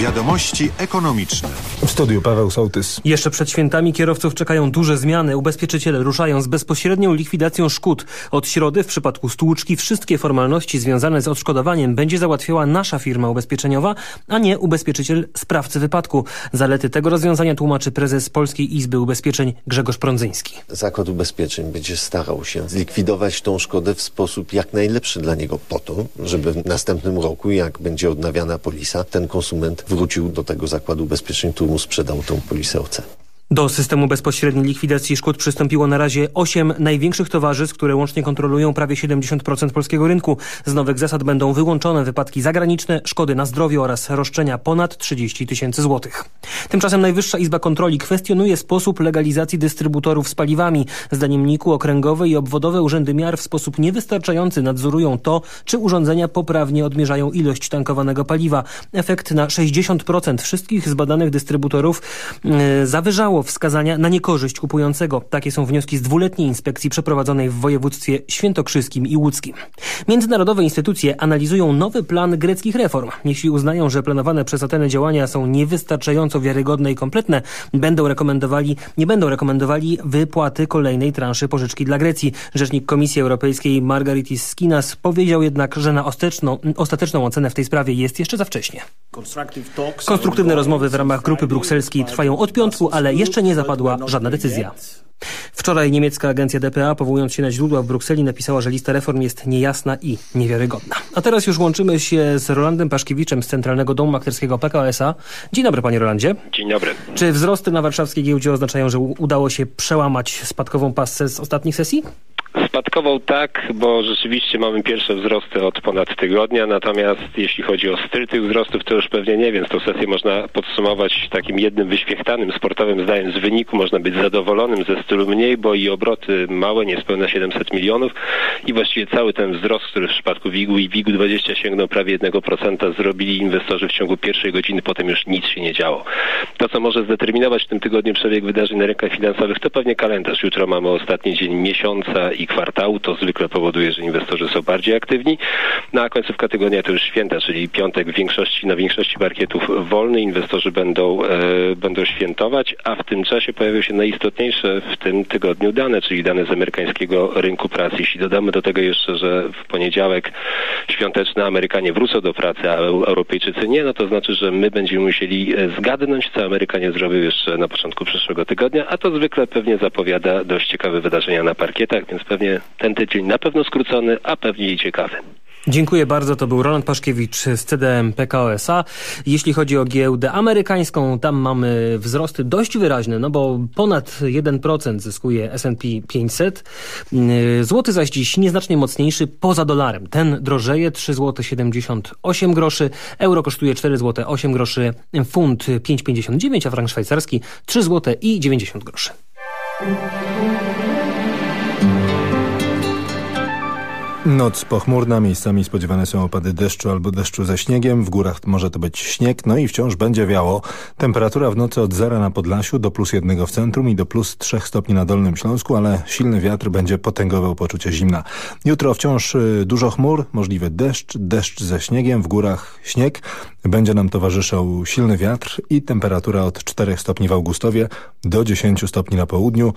Speaker 3: Wiadomości ekonomiczne.
Speaker 4: Studiu Paweł Sołtys.
Speaker 26: Jeszcze przed świętami kierowców czekają duże zmiany. Ubezpieczyciele ruszają z bezpośrednią likwidacją szkód. Od środy w przypadku stłuczki wszystkie formalności związane z odszkodowaniem będzie załatwiała nasza firma ubezpieczeniowa, a nie ubezpieczyciel sprawcy wypadku. Zalety tego rozwiązania tłumaczy prezes Polskiej Izby Ubezpieczeń Grzegorz Prądzyński.
Speaker 27: Zakład Ubezpieczeń będzie starał się zlikwidować tą szkodę w sposób jak najlepszy dla niego po to, żeby w następnym roku, jak będzie odnawiana polisa, ten konsument wrócił do tego zakładu ubezpieczeń, który mu sprzedał tą polisę OC.
Speaker 26: Do systemu bezpośredniej likwidacji szkód przystąpiło na razie 8 największych towarzystw, które łącznie kontrolują prawie 70% polskiego rynku. Z nowych zasad będą wyłączone wypadki zagraniczne, szkody na zdrowiu oraz roszczenia ponad 30 tysięcy złotych. Tymczasem Najwyższa Izba Kontroli kwestionuje sposób legalizacji dystrybutorów z paliwami. Zdaniem NIK-u okręgowe i obwodowe urzędy miar w sposób niewystarczający nadzorują to, czy urządzenia poprawnie odmierzają ilość tankowanego paliwa. Efekt na 60% wszystkich zbadanych dystrybutorów yy, zawyżało wskazania na niekorzyść kupującego. Takie są wnioski z dwuletniej inspekcji przeprowadzonej w województwie świętokrzyskim i łódzkim. Międzynarodowe instytucje analizują nowy plan greckich reform. Jeśli uznają, że planowane przez Atenę działania są niewystarczająco wiarygodne i kompletne, będą rekomendowali, nie będą rekomendowali wypłaty kolejnej transzy pożyczki dla Grecji. Rzecznik Komisji Europejskiej Margaritis Skinas powiedział jednak, że na ostateczną, ostateczną ocenę w tej sprawie jest jeszcze za wcześnie. Konstruktywne rozmowy w ramach grupy brukselskiej trwają od piątku, ale jeszcze nie zapadła żadna decyzja. Wczoraj niemiecka agencja DPA, powołując się na źródła w Brukseli, napisała, że lista reform jest niejasna i niewiarygodna. A teraz już łączymy się z Rolandem Paszkiewiczem z Centralnego Domu Maklerskiego PKSA. Dzień dobry, panie Rolandzie.
Speaker 28: Dzień dobry.
Speaker 26: Czy wzrosty na warszawskiej giełdzie oznaczają, że udało się przełamać spadkową pasę z ostatnich sesji?
Speaker 28: Spadkową tak, bo rzeczywiście mamy pierwsze wzrosty od ponad tygodnia, natomiast jeśli chodzi o styl tych wzrostów, to już pewnie nie, więc tą sesję można podsumować takim jednym wyświechtanym sportowym zdaniem z wyniku. Można być zadowolonym ze stylu mniej, bo i obroty małe, niespełna 700 milionów. i właściwie cały ten wzrost, który w przypadku WIG-u i WIG-u 20 sięgnął prawie 1%, zrobili inwestorzy w ciągu pierwszej godziny, potem już nic się nie działo. To, co może zdeterminować w tym tygodniu przebieg wydarzeń na rynkach finansowych, to pewnie kalendarz. Jutro mamy ostatni dzień miesiąca i kwartału, to zwykle powoduje, że inwestorzy są bardziej aktywni. No końcówka tygodnia to już święta, czyli piątek w większości, na większości parkietów wolny. Inwestorzy będą, e, będą świętować, a w tym czasie pojawią się najistotniejsze w tym tygodniu dane, czyli dane z amerykańskiego rynku pracy. Jeśli dodamy do tego jeszcze, że w poniedziałek świąteczny Amerykanie wrócą do pracy, a Europejczycy nie, no to znaczy, że my będziemy musieli e, zgadnąć, co Amerykanie zrobią jeszcze na początku przyszłego tygodnia, a to zwykle pewnie zapowiada dość ciekawe wydarzenia na parkietach, więc pewnie ten tydzień na pewno skrócony, a pewnie i ciekawy.
Speaker 26: Dziękuję bardzo. To był Roland Paszkiewicz z CDM PKO SA. Jeśli chodzi o giełdę amerykańską, tam mamy wzrosty dość wyraźne, no bo ponad 1% zyskuje S&P 500. Złoty zaś dziś nieznacznie mocniejszy poza dolarem. Ten drożeje 3 zł 78 groszy, euro kosztuje 4 zł 8 groszy, funt 5,59, a frank szwajcarski 3 zł i 90 groszy.
Speaker 4: Noc pochmurna, miejscami spodziewane są opady deszczu albo deszczu ze śniegiem, w górach może to być śnieg, no i wciąż będzie wiało. Temperatura w nocy od zera na Podlasiu do plus jednego w centrum i do plus trzech stopni na Dolnym Śląsku, ale silny wiatr będzie potęgował poczucie zimna. Jutro wciąż y, dużo chmur, możliwy deszcz, deszcz ze śniegiem, w górach śnieg. Będzie nam towarzyszał silny wiatr i temperatura od 4 stopni w Augustowie do 10 stopni na południu.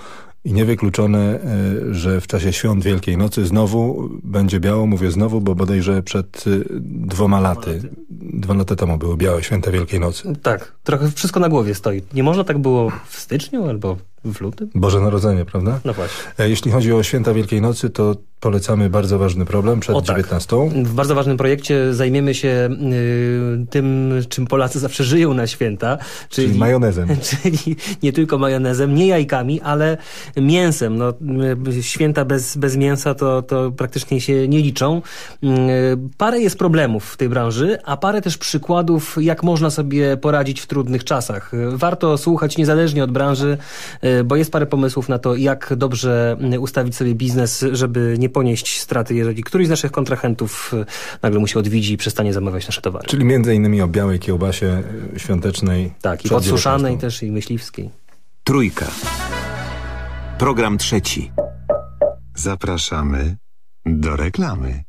Speaker 4: I niewykluczone, e, że w czasie świąt Wielkiej Nocy znowu będzie biało. Mówię znowu, bo bodajże przed e, dwoma laty, dwa lata temu były białe święta Wielkiej Nocy.
Speaker 26: Tak, trochę wszystko na głowie stoi. Nie można tak było w styczniu albo w lutym?
Speaker 4: Boże Narodzenie, prawda?
Speaker 26: No właśnie.
Speaker 4: E, jeśli chodzi o święta Wielkiej Nocy, to polecamy bardzo ważny problem przed o, tak. 19.
Speaker 26: W bardzo ważnym projekcie zajmiemy się y, tym, czym Polacy zawsze żyją na święta.
Speaker 4: Czyli, czyli majonezem.
Speaker 26: Czyli nie tylko majonezem, nie jajkami, ale mięsem. No, y, święta bez, bez mięsa to, to praktycznie się nie liczą. Y, parę jest problemów w tej branży, a parę też przykładów, jak można sobie poradzić w trudnych czasach. Warto słuchać niezależnie od branży, y, bo jest parę pomysłów na to, jak dobrze ustawić sobie biznes, żeby nie ponieść straty, jeżeli któryś z naszych kontrahentów e, nagle musi odwiedzi i przestanie zamawiać nasze towary.
Speaker 4: Czyli między innymi o białej kiełbasie e, świątecznej.
Speaker 26: Tak, i podsuszanej też i myśliwskiej.
Speaker 3: Trójka. Program trzeci. Zapraszamy do reklamy.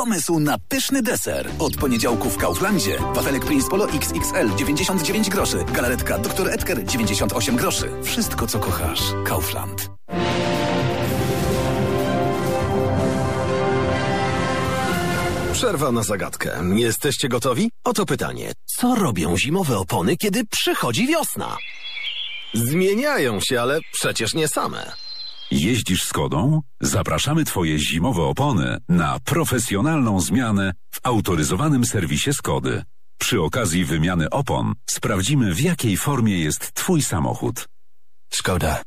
Speaker 29: Pomysł na pyszny deser. Od poniedziałku w Kauflandzie. Wafelek Prince Polo XXL 99 groszy. Galaretka Dr. Edgar 98 groszy. Wszystko co kochasz. Kaufland.
Speaker 30: Przerwa na zagadkę. Jesteście gotowi? Oto pytanie. Co robią zimowe opony, kiedy przychodzi wiosna? Zmieniają się, ale przecież nie same.
Speaker 31: Jeździsz Skodą? Zapraszamy Twoje zimowe opony na profesjonalną zmianę w autoryzowanym serwisie Skody. Przy okazji wymiany opon sprawdzimy w jakiej formie jest Twój samochód.
Speaker 30: Skoda.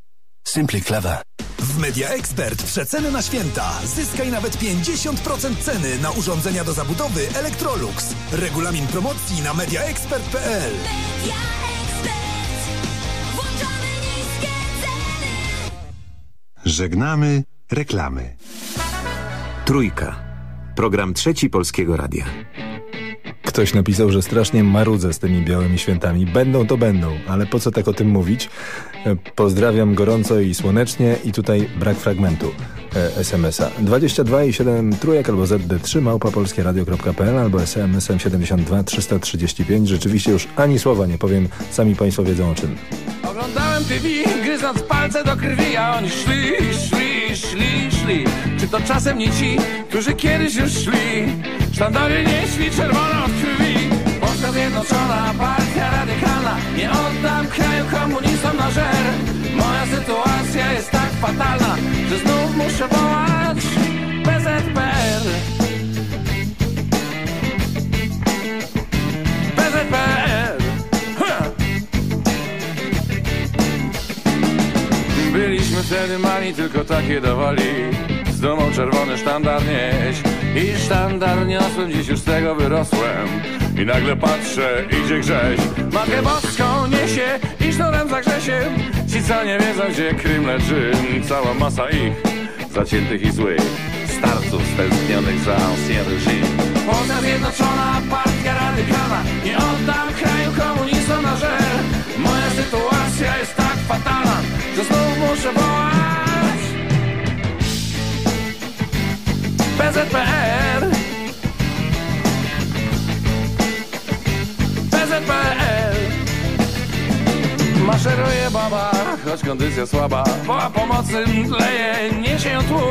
Speaker 30: Simply clever.
Speaker 15: W Media Expert przeceny na święta. Zyskaj nawet 50% ceny na urządzenia do zabudowy Electrolux. Regulamin promocji na mediaexpert.pl. Media
Speaker 3: Żegnamy reklamy. Trójka. Program trzeci Polskiego Radia.
Speaker 4: Ktoś napisał, że strasznie marudzę z tymi białymi świętami. Będą to będą, ale po co tak o tym mówić? E, pozdrawiam gorąco i słonecznie i tutaj brak fragmentu SMS-a. 22 i 7 trójek albo ZD3 małpa polskieradio.pl albo SMS-em 72 335. Rzeczywiście już ani słowa nie powiem, sami Państwo wiedzą o czym.
Speaker 32: Oglądałem TV, gryząc palce do krwi, a oni szli, szli, szli, szli. Czy to czasem nie ci, którzy kiedyś już szli? Sztandary nieśli czerwono od krwi. Polska Zjednoczona, partia radykalna, nie oddam kraju komunistom na żer. Moja sytuacja tak fatalna, że znów muszę wołać PZPR. PZPR. Ha! Byliśmy wtedy mali, tylko takie dawali. Z dumą czerwony sztandar nieś. I sztandar niosłem, dziś już z tego wyrosłem. I nagle patrzę, idzie grześ. Matkę boską niesie i sznurem za grzesiem. Ci co nie wiedzą, gdzie Krym leży Cała masa ich, zaciętych i złych Starców stęsknionych za ancien reżim. Polska Zjednoczona, partia radykalna. Nie oddam kraju komunistom na żel. Moja sytuacja jest tak fatalna Że znów muszę wołać. PZPR PZPR Maszeruje baba, choć kondycja słaba. Woła pomocy, leje, niesie ją tłum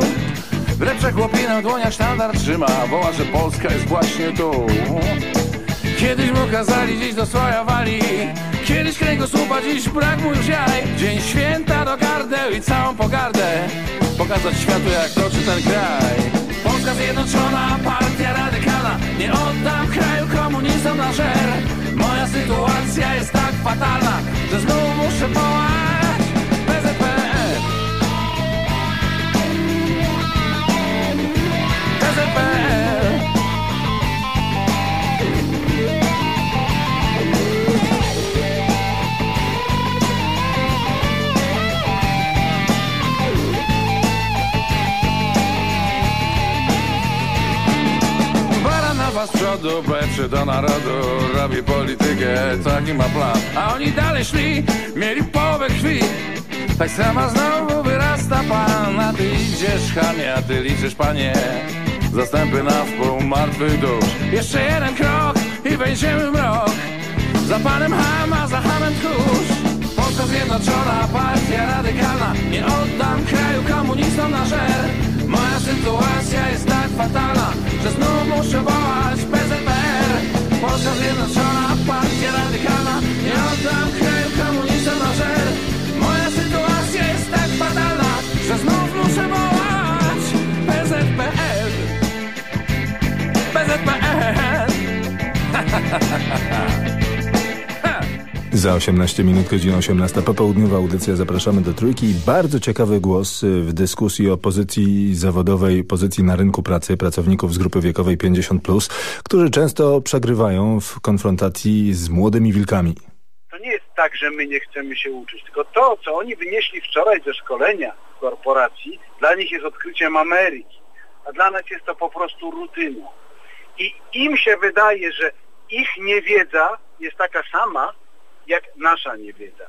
Speaker 32: Lepsze chłopina w dłoniach sztandar trzyma. Woła, że Polska jest właśnie tu. Kiedyś mu kazali dziś do słoja wali. Kiedyś kręgosłupa, dziś brak mu już jaj. Dzień święta do gardeł i całą pogardę. Pokazać światu jak toczy ten kraj. Polska zjednoczona, partia radykalna. Nie oddam kraju komunistom na żer Moja sytuacja jest tak fatalna Że znów muszę wołać PZPR PZPR Z przodu, beczy do narodu Robi politykę, taki ma plan. A oni dalej szli, mieli połowę krwi. Tak sama znowu wyrasta pan A ty idziesz chamie, a ty liczysz panie. Zastępy na wpół martwych dusz. Jeszcze jeden krok i wejdziemy w mrok. Za panem Hama, za hamem tchórz. Polska Zjednoczona, partia radykalna. Nie oddam kraju komunistom na żer
Speaker 4: Za 18 minut, godzina 18, popołudniowa audycja. Zapraszamy do Trójki. Bardzo ciekawy głos y, w dyskusji o pozycji zawodowej, pozycji na rynku pracy pracowników z grupy wiekowej 50+, którzy często przegrywają w konfrontacji z młodymi wilkami.
Speaker 33: To nie jest tak, że my nie chcemy się uczyć, tylko to, co oni wynieśli wczoraj ze szkolenia korporacji, dla nich jest odkryciem Ameryki, a dla nas jest to po prostu rutyną. I im się wydaje, że ich niewiedza jest taka sama, jak nasza niewiedza.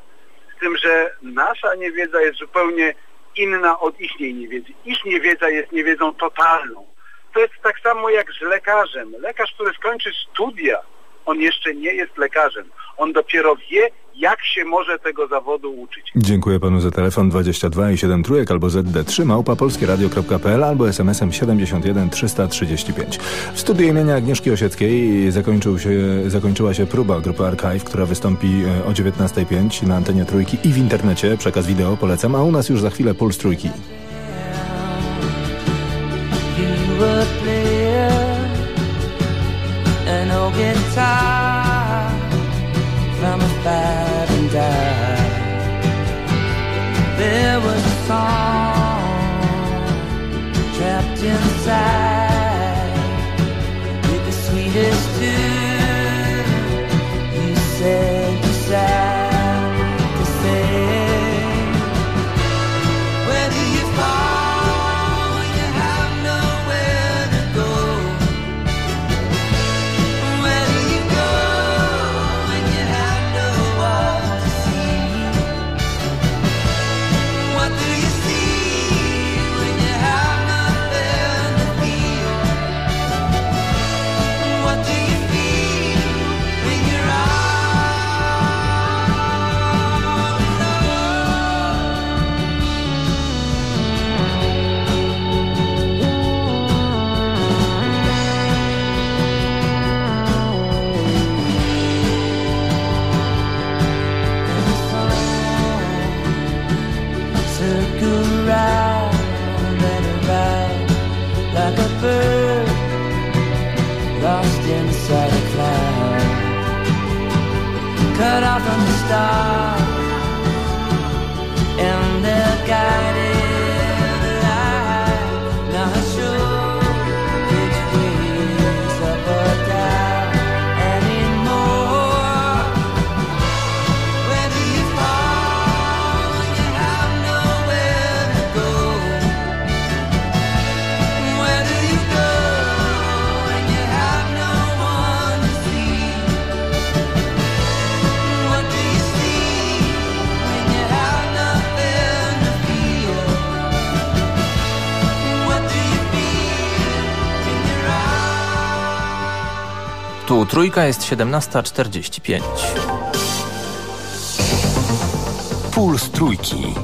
Speaker 33: Z tym, że nasza niewiedza jest zupełnie inna od ich niewiedzy. Ich niewiedza jest niewiedzą totalną. To jest tak samo jak z lekarzem. Lekarz, który skończy studia, on jeszcze nie jest lekarzem. On dopiero wie, jak się może tego zawodu uczyć.
Speaker 4: Dziękuję panu za telefon 22 i 7 trójek albo ZD3 małpa polskieradio.pl albo smsem 71 335. W studiu imienia Agnieszki Osieckiej zakończył się, zakończyła się próba grupy Archive, która wystąpi e, o 19.05 na antenie trójki i w internecie. Przekaz wideo polecam, a u nas już za chwilę Puls Trójki.
Speaker 21: An old guitar from a fire and die. There was a song trapped inside with the sweetest tune. You said
Speaker 34: trójka jest 17.45.
Speaker 31: Puls trójki.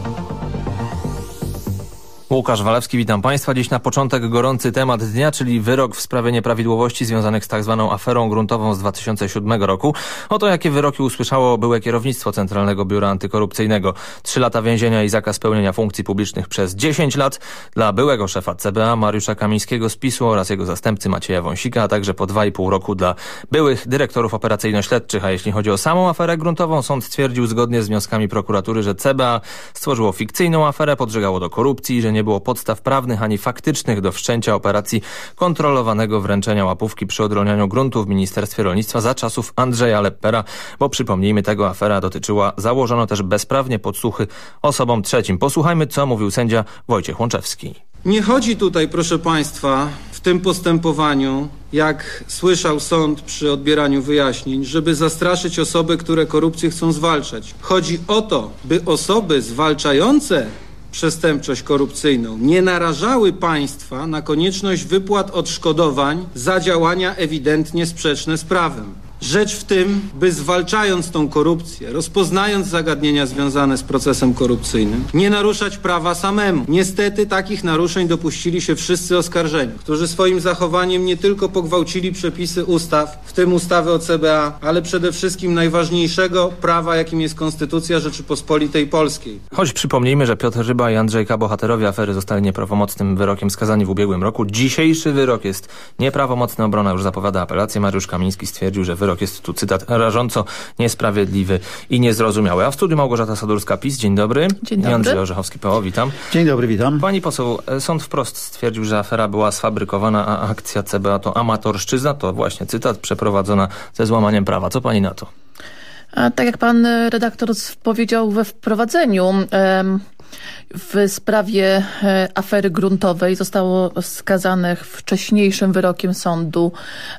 Speaker 34: Łukasz Walewski, witam Państwa. Dziś na początek gorący temat dnia, czyli wyrok w sprawie nieprawidłowości związanych z tak zwaną aferą gruntową z 2007 roku. Oto jakie wyroki usłyszało byłe kierownictwo Centralnego Biura Antykorupcyjnego. Trzy lata więzienia i zakaz pełnienia funkcji publicznych przez 10 lat dla byłego szefa CBA Mariusza Kamińskiego z PiSu oraz jego zastępcy Macieja Wąsika, a także po 2,5 roku dla byłych dyrektorów operacyjno-śledczych. A jeśli chodzi o samą aferę gruntową, sąd stwierdził zgodnie z wnioskami prokuratury, że CBA stworzyło fikcyjną aferę, podżegało do korupcji, że nie nie było podstaw prawnych ani faktycznych do wszczęcia operacji kontrolowanego wręczenia łapówki przy odronianiu gruntu w Ministerstwie Rolnictwa za czasów Andrzeja Leppera, bo przypomnijmy, tego afera dotyczyła, założono też bezprawnie podsłuchy osobom trzecim. Posłuchajmy, co mówił sędzia Wojciech Łączewski.
Speaker 35: Nie chodzi tutaj, proszę Państwa, w tym postępowaniu, jak słyszał sąd przy odbieraniu wyjaśnień, żeby zastraszyć osoby, które korupcję chcą zwalczać. Chodzi o to, by osoby zwalczające przestępczość korupcyjną nie narażały państwa na konieczność wypłat odszkodowań za działania ewidentnie sprzeczne z prawem. Rzecz w tym, by zwalczając tą korupcję, rozpoznając zagadnienia związane z procesem korupcyjnym, nie naruszać prawa samemu. Niestety takich naruszeń dopuścili się wszyscy oskarżeni, którzy swoim zachowaniem nie tylko pogwałcili przepisy ustaw, w tym ustawy o CBA, ale przede wszystkim najważniejszego prawa, jakim jest Konstytucja Rzeczypospolitej Polskiej.
Speaker 34: Choć przypomnijmy, że Piotr Ryba i Andrzejka, bohaterowie afery, zostali nieprawomocnym wyrokiem skazani w ubiegłym roku. Dzisiejszy wyrok jest nieprawomocny. Obrona już zapowiada apelację. Mariusz Kamiński stwierdził, że wyrok wyrok jest tu, cytat, rażąco niesprawiedliwy i niezrozumiały. A w studiu Małgorzata Sadurska-PiS. Dzień dobry.
Speaker 36: Dzień dobry.
Speaker 34: Andrzej Orzechowski, PO. Witam.
Speaker 36: Dzień dobry, witam.
Speaker 34: Pani poseł, sąd wprost stwierdził, że afera była sfabrykowana, a akcja CBA to amatorszczyzna. To właśnie cytat, przeprowadzona ze złamaniem prawa. Co pani na to?
Speaker 36: A tak jak pan redaktor powiedział we wprowadzeniu, w sprawie e, afery gruntowej zostało skazanych wcześniejszym wyrokiem sądu,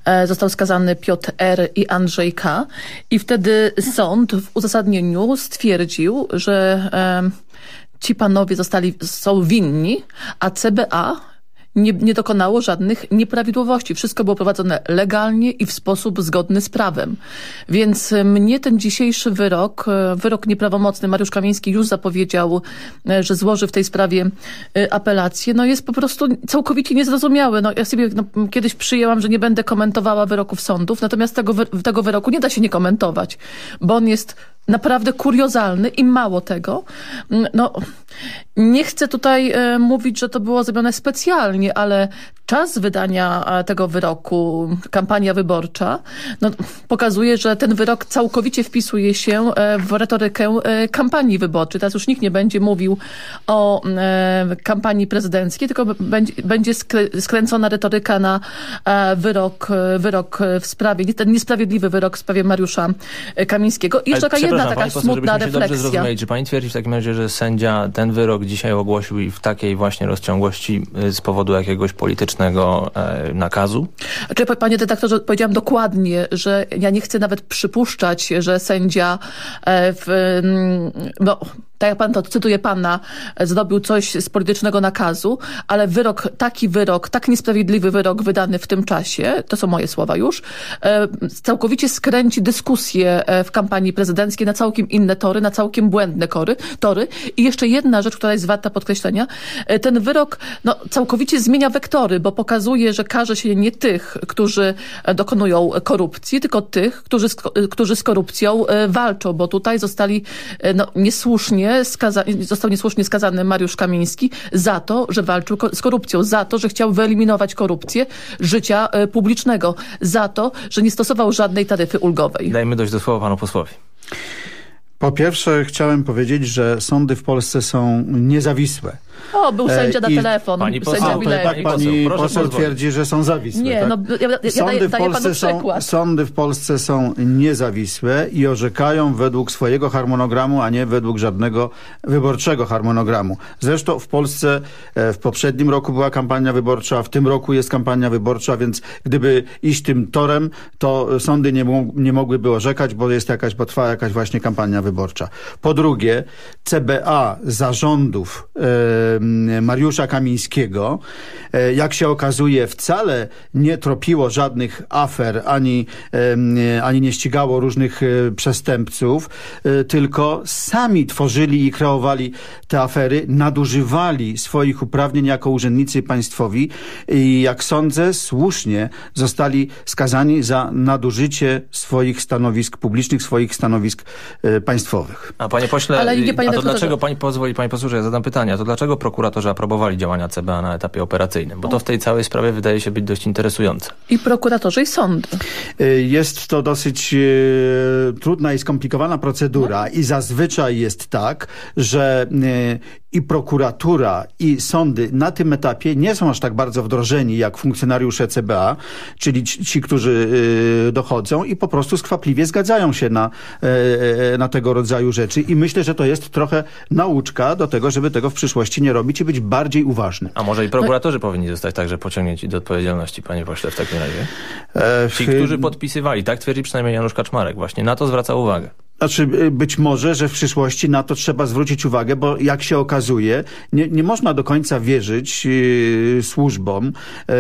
Speaker 36: e, został skazany Piotr R. i Andrzej K. I wtedy sąd w uzasadnieniu stwierdził, że ci panowie zostali, są winni, a CBA nie, nie dokonało żadnych nieprawidłowości. Wszystko było prowadzone legalnie i w sposób zgodny z prawem. Więc e, mnie ten dzisiejszy wyrok, e, wyrok nieprawomocny, Mariusz Kamiński już zapowiedział, e, że złoży w tej sprawie apelację, no jest po prostu całkowicie niezrozumiały. No, ja sobie no, kiedyś przyjęłam, że nie będę komentowała wyroków sądów, natomiast tego, tego wyroku nie da się nie komentować, bo on jest naprawdę kuriozalny i mało tego. Mm, no, nie chcę tutaj e, mówić, że to było zrobione specjalnie, ale czas wydania e, tego wyroku, kampania wyborcza, no, pokazuje, że ten wyrok całkowicie wpisuje się e, w retorykę kampanii wyborczej. Teraz już nikt nie będzie mówił o kampanii prezydenckiej, tylko będzie, będzie skręcona retoryka na wyrok, wyrok w sprawie, ten niesprawiedliwy wyrok w sprawie Mariusza Kamińskiego. I jeszcze taka jedna taka smutna refleksja.
Speaker 34: Czy pani twierdzi w takim razie, że sędzia ten wyrok dzisiaj ogłosił i w takiej właśnie rozciągłości y, z powodu jakiegoś politycznego e, nakazu?
Speaker 36: Czy panie redaktorze, powiedziałam dokładnie, że ja nie chcę nawet przypuszczać, że sędzia e, w, mm, no, tak jak pan to cytuję pana, zrobił coś z politycznego nakazu, ale wyrok, taki wyrok, tak niesprawiedliwy wyrok wydany w tym czasie, to są moje słowa już, e, całkowicie skręci dyskusję e, w kampanii prezydenckiej na całkiem inne tory, na całkiem błędne kory, tory. I jeszcze jedna rzecz, która jest warta podkreślenia. E, ten wyrok no, całkowicie zmienia wektory, bo pokazuje, że każe się nie tych, którzy dokonują korupcji, tylko tych, którzy z, którzy z korupcją walczą, bo tutaj zostali no, niesłusznie skaza, został niesłusznie skazany Mariusz Kamiński za to, że walczył z korupcją, za to, że chciał wyeliminować korupcję życia e, publicznego, za to, że nie stosował żadnej taryfy ulgowej.
Speaker 34: Dajmy dość do słowa panu posłowi.
Speaker 37: Po pierwsze chciałem powiedzieć, że sądy w Polsce są niezawisłe.
Speaker 36: O, był sędzia na
Speaker 37: I-
Speaker 36: telefon,
Speaker 37: Pani
Speaker 36: sędzia
Speaker 37: poseł,
Speaker 36: Wilery.
Speaker 37: pani, pani poseł twierdzi, że są zawisłe.
Speaker 36: Nie,
Speaker 37: tak?
Speaker 36: no ja, ja, ja
Speaker 37: Sądy
Speaker 36: daję,
Speaker 37: w, Polsce są, sądy w Polsce są niezawisłe i orzekają według swojego harmonogramu, a nie według żadnego wyborczego harmonogramu. Zresztą w Polsce e, w poprzednim roku była kampania wyborcza, w tym roku jest kampania wyborcza, więc gdyby iść tym torem, to sądy nie, nie mogłyby orzekać, bo jest jakaś, bo trwa jakaś właśnie kampania wyborcza. Po drugie, CBA zarządów Mariusza Kamińskiego, e, jak się okazuje, wcale nie tropiło żadnych afer, ani, ani nie ścigało różnych e, przestępców, e, tylko sami tworzyli i kreowali te afery, nadużywali swoich uprawnień jako urzędnicy państwowi i jak sądzę, słusznie zostali skazani za nadużycie swoich stanowisk publicznych, swoich stanowisk e, państwowych.
Speaker 34: A panie pośle,
Speaker 36: Ale nie, panie
Speaker 34: a to dlaczego, pani pozwoli, pani posłuży, ja zadam pytanie, a to dlaczego prokuratorzy aprobowali działania CBA na etapie operacyjnym? Bo to w tej całej sprawie wydaje się być dość interesujące.
Speaker 36: I prokuratorzy, i sądy.
Speaker 37: Y, Jest to dosyć e, trudna i skomplikowana procedura i zazwyczaj jest tak, że e, i prokuratura i sądy na tym etapie nie są aż tak bardzo wdrożeni jak funkcjonariusze CBA, czyli ci, ci którzy e, dochodzą i po prostu skwapliwie zgadzają się na, e, na tego rodzaju rzeczy i myślę, że to jest trochę nauczka do tego, żeby tego w przyszłości nie robić i być bardziej uważny.
Speaker 34: A może i prokuratorzy powinni zostać także pociągnięci do odpowiedzialności, panie pośle, w takim razie?
Speaker 37: E,
Speaker 34: Ci, którzy podpisywali, tak twierdzi przynajmniej Janusz Kaczmarek właśnie, na to zwraca uwagę.
Speaker 37: Znaczy, y, być może, że w przyszłości na to trzeba zwrócić uwagę, bo jak się okazuje, nie, nie można do końca wierzyć yy, służbom, yy,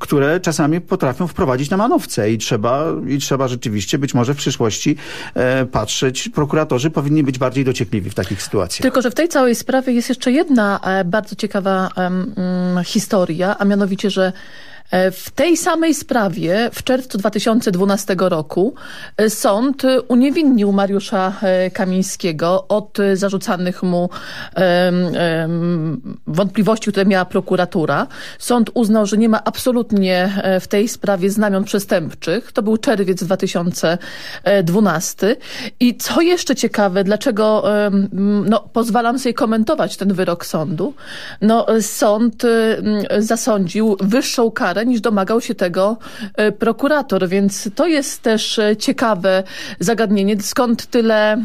Speaker 37: które czasami potrafią wprowadzić na manowce i trzeba, i trzeba rzeczywiście być może w przyszłości e, patrzeć. Prokuratorzy powinni być bardziej dociekliwi w takich sytuacjach.
Speaker 36: Tylko, że w tej całej sprawie jest jeszcze jedna e, bardzo ciekawa mm, historia, a mianowicie, że w tej samej sprawie w czerwcu 2012 roku e, sąd e, uniewinnił Mariusza e, Kamińskiego od e, zarzucanych mu wątpliwości, które miała prokuratura. Sąd uznał, że nie ma absolutnie e, w tej sprawie znamion przestępczych. To był czerwiec 2012. I co jeszcze ciekawe, dlaczego no, pozwalam sobie komentować ten wyrok sądu? No, e, sąd zasądził wyższą karę niż domagał się tego e, prokurator, więc to jest też e, ciekawe zagadnienie, skąd tyle...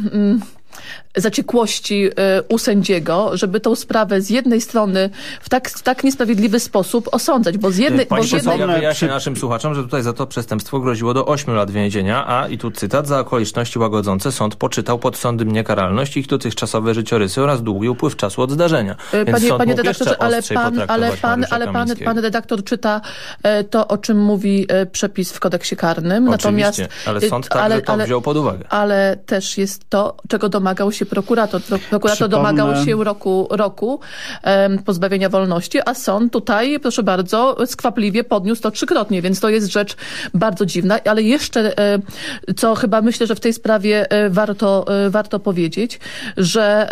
Speaker 36: zaciekłości e, u sędziego, żeby tą sprawę z jednej strony w tak, w tak niesprawiedliwy sposób osądzać, bo z jednej...
Speaker 34: Pani
Speaker 36: bo z jednej
Speaker 34: posłowa wyjaśnia naszym słuchaczom, że tutaj za to przestępstwo groziło do 8 lat więzienia, a i tu cytat, za okoliczności łagodzące sąd poczytał pod sądem niekaralność, ich dotychczasowe życiorysy oraz długi upływ czasu od zdarzenia.
Speaker 36: E,
Speaker 34: Więc
Speaker 36: Panie,
Speaker 34: sąd
Speaker 36: panie redaktorze, ale pan, ale pan, ale pan, pan redaktor czyta e, to, o czym mówi przepis w kodeksie karnym. Natomiast,
Speaker 34: Oczywiście, ale
Speaker 36: e,
Speaker 34: sąd także to wziął pod uwagę.
Speaker 36: Ale też jest to, czego domagał się prokurator. Pro, prokurator
Speaker 37: Przypomnę-
Speaker 36: domagał się roku, roku em, pozbawienia wolności, a sąd tutaj, proszę bardzo, skwapliwie podniósł to trzykrotnie, więc to jest rzecz bardzo dziwna. Ale jeszcze, e, co chyba myślę, że w tej sprawie e, warto, e, warto powiedzieć, że,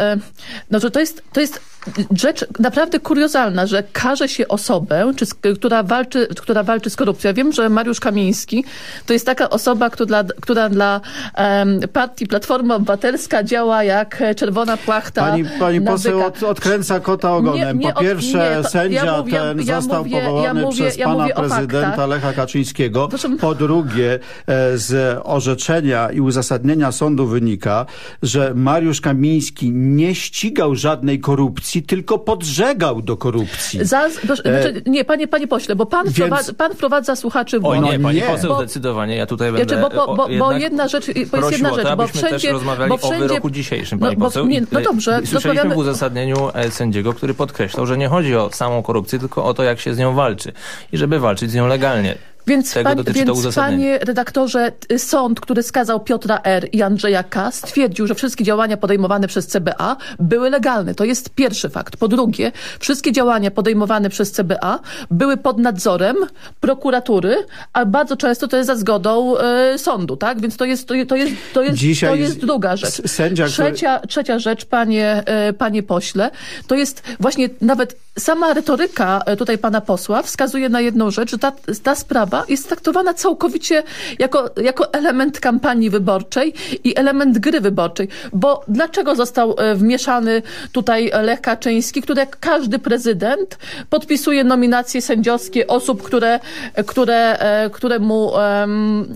Speaker 36: no, że to jest, to jest rzecz naprawdę kuriozalna, że karze się osobę, czy, która, walczy, która walczy z korupcją. Ja wiem, że Mariusz Kamiński to jest taka osoba, która, która dla em, partii Platforma Obywatelska działa jak czerwona płachta
Speaker 37: Pani, pani poseł od, odkręca kota ogonem.
Speaker 36: Nie, nie
Speaker 37: po pierwsze,
Speaker 36: nie, to-
Speaker 37: sędzia
Speaker 36: ja mówię-
Speaker 37: ten
Speaker 36: ja
Speaker 37: został
Speaker 36: mówię- ja
Speaker 37: powołany
Speaker 36: mówię-
Speaker 37: przez
Speaker 36: ja
Speaker 37: pana prezydenta. Lecha Kaczyńskiego. Po drugie, e, z orzeczenia i uzasadnienia sądu wynika, że Mariusz Kamiński nie ścigał żadnej korupcji, tylko podżegał do korupcji.
Speaker 36: Za,
Speaker 37: E,
Speaker 36: znaczy, nie, panie, panie pośle, bo pan,
Speaker 37: więc-
Speaker 36: wprowadza, pan wprowadza słuchaczy w błąd.
Speaker 34: nie, pani
Speaker 37: nie.
Speaker 34: poseł
Speaker 36: Bo-
Speaker 34: zdecydowanie, ja tutaj
Speaker 36: Znaczy,
Speaker 34: będę
Speaker 36: bo, bo, bo,
Speaker 34: o,
Speaker 36: bo
Speaker 34: jednak
Speaker 36: jedna rzecz, bo jest jedna
Speaker 34: o to,
Speaker 36: rzecz, bo wszędzie,
Speaker 34: też rozmawiali
Speaker 36: bo wszędzie,
Speaker 34: o wyroku dzisiejszym,
Speaker 36: no,
Speaker 34: pani
Speaker 36: bo-
Speaker 34: poseł.
Speaker 36: Nie, no dobrze,
Speaker 34: Słyszeliśmy
Speaker 36: rozmawiamy-
Speaker 34: w uzasadnieniu e, sędziego, który podkreślał, że nie chodzi o samą korupcję, tylko o to, jak się z nią walczy i żeby walczyć z nią legalnie.
Speaker 36: Więc,
Speaker 34: Tego
Speaker 36: pan, więc panie redaktorze, sąd, który skazał Piotra R. i Andrzeja K. stwierdził, że wszystkie działania podejmowane przez CBA były legalne. To jest pierwszy fakt. Po drugie, wszystkie działania podejmowane przez CBA były pod nadzorem prokuratury, a bardzo często to jest za zgodą e, sądu, tak? Więc to jest, to, to jest, to jest,
Speaker 37: Dzisiaj
Speaker 36: to jest druga rzecz.
Speaker 37: sędzia, który-
Speaker 36: trzecia, trzecia rzecz, panie, e, panie pośle, to jest właśnie nawet sama retoryka e, tutaj pana posła wskazuje na jedną rzecz, że ta, ta sprawa jest traktowana całkowicie jako, jako element kampanii wyborczej i element gry wyborczej. Bo dlaczego został e, wmieszany tutaj Lech Kaczyński, który jak każdy prezydent podpisuje nominacje sędziowskie osób, które, które, e, które mu,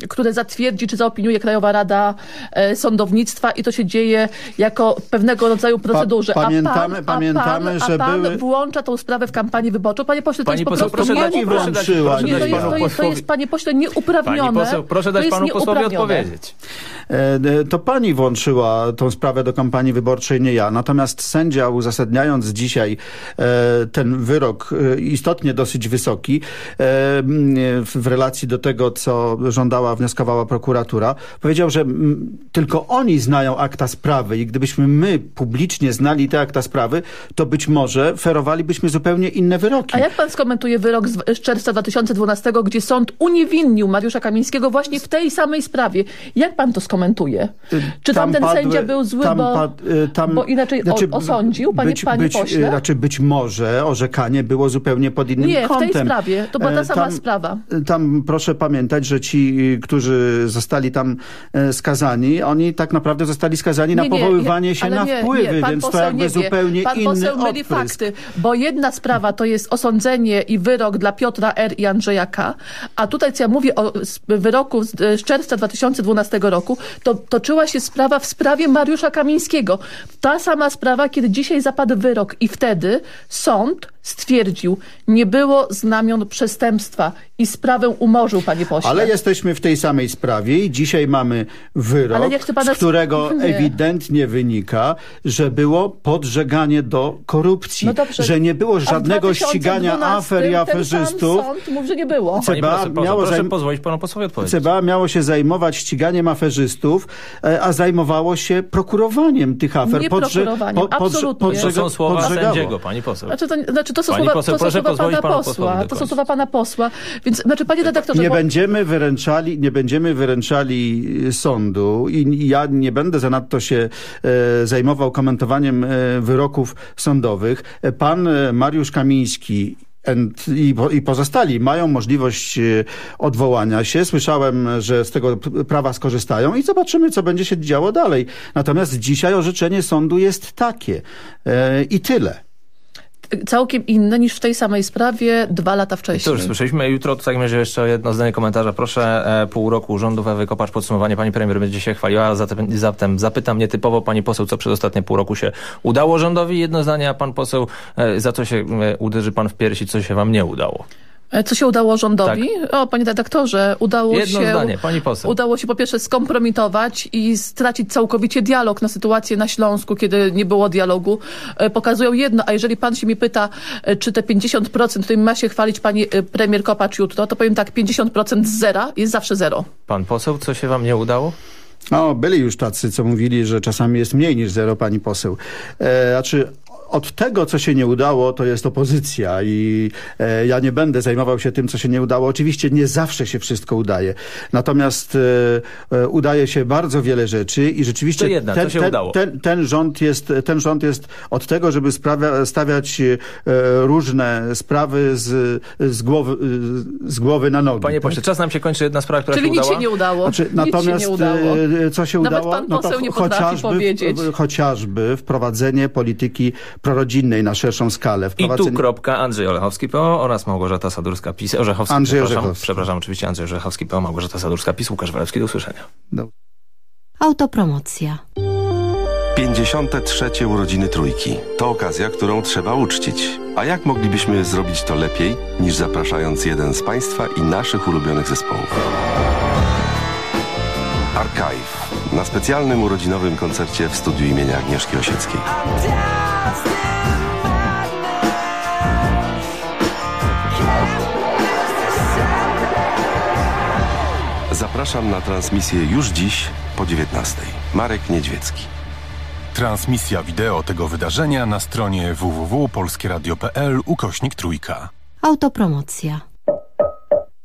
Speaker 36: które zatwierdzi czy zaopiniuje Krajowa Rada e, Sądownictwa i to się dzieje jako pewnego rodzaju procedurze.
Speaker 37: Pa, pamiętamy,
Speaker 36: a pan,
Speaker 37: pamiętamy,
Speaker 36: a pan,
Speaker 37: że
Speaker 36: a pan
Speaker 37: były...
Speaker 36: włącza tą sprawę w kampanii wyborczą. Panie pośle, to
Speaker 34: Pani
Speaker 36: jest po prostu
Speaker 34: proszę dać- proszę dać- proszę
Speaker 36: Nie, to
Speaker 34: dać
Speaker 36: jest,
Speaker 34: panu
Speaker 36: to jest, to
Speaker 34: posłowi-
Speaker 36: jest, panie pośle, nieuprawnione.
Speaker 34: Pani poseł, proszę
Speaker 36: To
Speaker 34: dać
Speaker 36: jest
Speaker 34: panu posłowi
Speaker 36: nieuprawnione.
Speaker 34: odpowiedzieć.
Speaker 37: E, To pani włączyła tą sprawę do kampanii wyborczej, nie ja. Natomiast sędzia uzasadniając dzisiaj e, ten wyrok e, istotnie dosyć wysoki e, w relacji do tego, co żądała, wnioskowała prokuratura, powiedział, że tylko oni znają akta sprawy i gdybyśmy my publicznie znali te akta sprawy, to być może ferowalibyśmy zupełnie inne wyroki.
Speaker 36: A jak pan skomentuje wyrok z, z czerwca 2012, gdzie sąd uniewinnił Mariusza Kamińskiego właśnie w tej samej sprawie? Jak pan to skomentuje? Czy
Speaker 37: Tam
Speaker 36: tamten
Speaker 37: padły-
Speaker 36: sędzia był zły,
Speaker 37: tam
Speaker 36: bo,
Speaker 37: pad- y, tam-
Speaker 36: bo inaczej
Speaker 37: znaczy,
Speaker 36: osądził, panie,
Speaker 37: być,
Speaker 36: panie
Speaker 37: być,
Speaker 36: pośle?
Speaker 37: y, Znaczy być może orzekanie było zupełnie pod innym
Speaker 36: Nie, w
Speaker 37: kątem.
Speaker 36: tej sprawie. To była ta sama
Speaker 37: tam,
Speaker 36: sprawa.
Speaker 37: Tam proszę pamiętać, że ci, y, którzy zostali tam skazani, oni tak naprawdę zostali skazani na
Speaker 36: Nie, nie,
Speaker 37: powoływanie
Speaker 36: nie,
Speaker 37: się na
Speaker 36: nie,
Speaker 37: wpływy,
Speaker 36: nie, pan
Speaker 37: więc to jakby
Speaker 36: nie
Speaker 37: zupełnie
Speaker 36: Pan
Speaker 37: inny
Speaker 36: poseł myli fakty, bo jedna sprawa to jest osądzenie i wyrok dla Piotra R. i Andrzeja K., a tutaj, co ja mówię o wyroku z, z czerwca 2012 roku, to toczyła się sprawa w sprawie Mariusza Kamińskiego. Ta sama sprawa, kiedy dzisiaj zapadł wyrok i wtedy sąd stwierdził, nie było znamion przestępstwa i sprawę umorzył, panie pośle.
Speaker 37: Ale jesteśmy w tej samej sprawie i dzisiaj mamy wyrok,
Speaker 36: Ale nie chcę pana
Speaker 37: z którego
Speaker 36: nie.
Speaker 37: ewidentnie wynika, że było podżeganie do korupcji,
Speaker 36: No dobrze.
Speaker 37: że nie było żadnego
Speaker 36: 2012
Speaker 37: ścigania afer i aferzystów.
Speaker 36: Sąd mówi, że nie było.
Speaker 37: CBA miało
Speaker 34: proszę pozwolić panu posłowi odpowiedzieć.
Speaker 37: CBA miało się zajmować ściganiem aferzystów, e, a zajmowało się prokurowaniem tych afer.
Speaker 36: Nie prokurowaniem, absolutnie.
Speaker 34: To są słowa
Speaker 37: podżegało.
Speaker 34: sędziego, pani poseł.
Speaker 36: Znaczy to, znaczy to są
Speaker 34: Pani
Speaker 36: słowa,
Speaker 34: poseł,
Speaker 36: to są
Speaker 34: proszę
Speaker 36: słowa
Speaker 34: pozwolić
Speaker 36: pana posła. To są słowa pana posła. Więc, znaczy panie redaktorze,
Speaker 37: Nie
Speaker 36: bo,
Speaker 37: będziemy wyręczali, nie będziemy wyręczali y, sądu i i ja nie będę zanadto się e, zajmował komentowaniem e, wyroków sądowych. E, Pan e, Mariusz Kamiński i, po- i pozostali mają możliwość e, odwołania się. Słyszałem, że z tego prawa skorzystają i zobaczymy, co będzie się działo dalej. Natomiast dzisiaj orzeczenie sądu jest takie e, i tyle.
Speaker 36: Całkiem inne niż w tej samej sprawie dwa lata wcześniej.
Speaker 34: Cóż, słyszeliśmy jutro, to w takim razie jeszcze jedno zdanie komentarza. Proszę, e, pół roku rządów Ewy Kopacz, podsumowanie. Pani premier będzie się chwaliła, zatem, zatem zapytam nietypowo pani poseł, co przez ostatnie pół roku się udało rządowi. Jedno zdanie, a pan poseł, e, za co się e, uderzy pan w piersi, co się wam nie udało.
Speaker 36: E, Co się udało rządowi? O, panie redaktorze, udało
Speaker 34: Tak. Jedno
Speaker 36: się...
Speaker 34: zdanie, pani poseł.
Speaker 36: Udało się po pierwsze skompromitować i stracić całkowicie dialog na sytuację na Śląsku, kiedy nie było dialogu. E, Pokazują jedno, a jeżeli pan się mi pyta, e, czy te 50%, którym ma się chwalić pani premier Kopacz jutro, to powiem tak, 50% z zera jest zawsze zero.
Speaker 34: Pan poseł, co się wam nie udało?
Speaker 37: No, byli już tacy, co mówili, że czasami jest mniej niż zero, pani poseł. E, znaczy, od tego, co się nie udało, to jest opozycja i e, ja nie będę zajmował się tym, co się nie udało. Oczywiście nie zawsze się wszystko udaje. Natomiast e, e, udaje się bardzo wiele rzeczy i rzeczywiście
Speaker 34: To jedna,
Speaker 37: ten, ten, ten, ten, rząd jest, ten rząd jest od tego, żeby sprawia, stawiać e, różne sprawy z, z, głowy, z głowy na nogi.
Speaker 34: Panie pośle, czas nam się kończy jedna sprawa, która
Speaker 36: Czyli
Speaker 34: się
Speaker 36: nic
Speaker 34: udała.
Speaker 36: się nie udało.
Speaker 37: Znaczy,
Speaker 36: nic
Speaker 37: natomiast
Speaker 36: się nie udało.
Speaker 37: e, co się
Speaker 36: Nawet
Speaker 37: udało?
Speaker 36: pan
Speaker 37: no to
Speaker 36: poseł nie
Speaker 37: chociażby,
Speaker 36: powiedzieć.
Speaker 37: chociażby wprowadzenie polityki prorodzinnej na szerszą skalę.
Speaker 34: I tu
Speaker 37: Wprowadzenie...
Speaker 34: kropka Andrzej Olechowski PO oraz Małgorzata Sadurska PiS. Orzechowski,
Speaker 37: Andrzej
Speaker 34: przepraszam,
Speaker 37: Orzechowski.
Speaker 34: przepraszam, oczywiście Andrzej Orzechowski PO, Małgorzata Sadurska PiS, Łukasz Walewski, do usłyszenia.
Speaker 38: Autopromocja.
Speaker 39: 53. urodziny trójki. To okazja, którą trzeba uczcić. A jak moglibyśmy zrobić to lepiej, niż zapraszając jeden z Państwa i naszych ulubionych zespołów? Archive. Na specjalnym urodzinowym koncercie w studiu imienia Agnieszki Osieckiej. Zapraszam na transmisję już dziś po 19. Marek Niedźwiecki.
Speaker 40: Transmisja wideo tego wydarzenia na stronie www.polskieradio.pl ukośnik trójka.
Speaker 38: Autopromocja.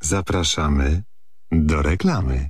Speaker 3: Zapraszamy do reklamy.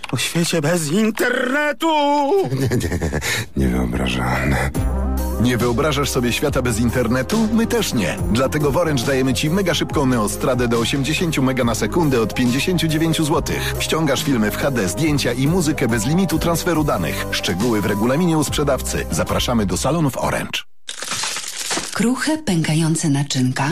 Speaker 41: O świecie bez internetu!
Speaker 42: Nie, nie, niewyobrażalne.
Speaker 15: Nie wyobrażasz sobie świata bez internetu? My też nie. Dlatego w Orange dajemy Ci mega szybką neostradę do 80 mega na sekundę od 59 zł. Ściągasz filmy w HD, zdjęcia i muzykę bez limitu transferu danych. Szczegóły w regulaminie u sprzedawcy. Zapraszamy do salonów Orange.
Speaker 43: Kruche, pękające naczynka,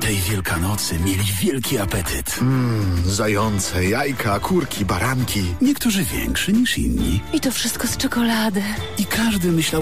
Speaker 44: Tej Wielkanocy mieli wielki apetyt.
Speaker 45: Mmm, zające, jajka, kurki, baranki.
Speaker 44: Niektórzy większy niż inni.
Speaker 46: I to wszystko z czekolady.
Speaker 44: I każdy myślał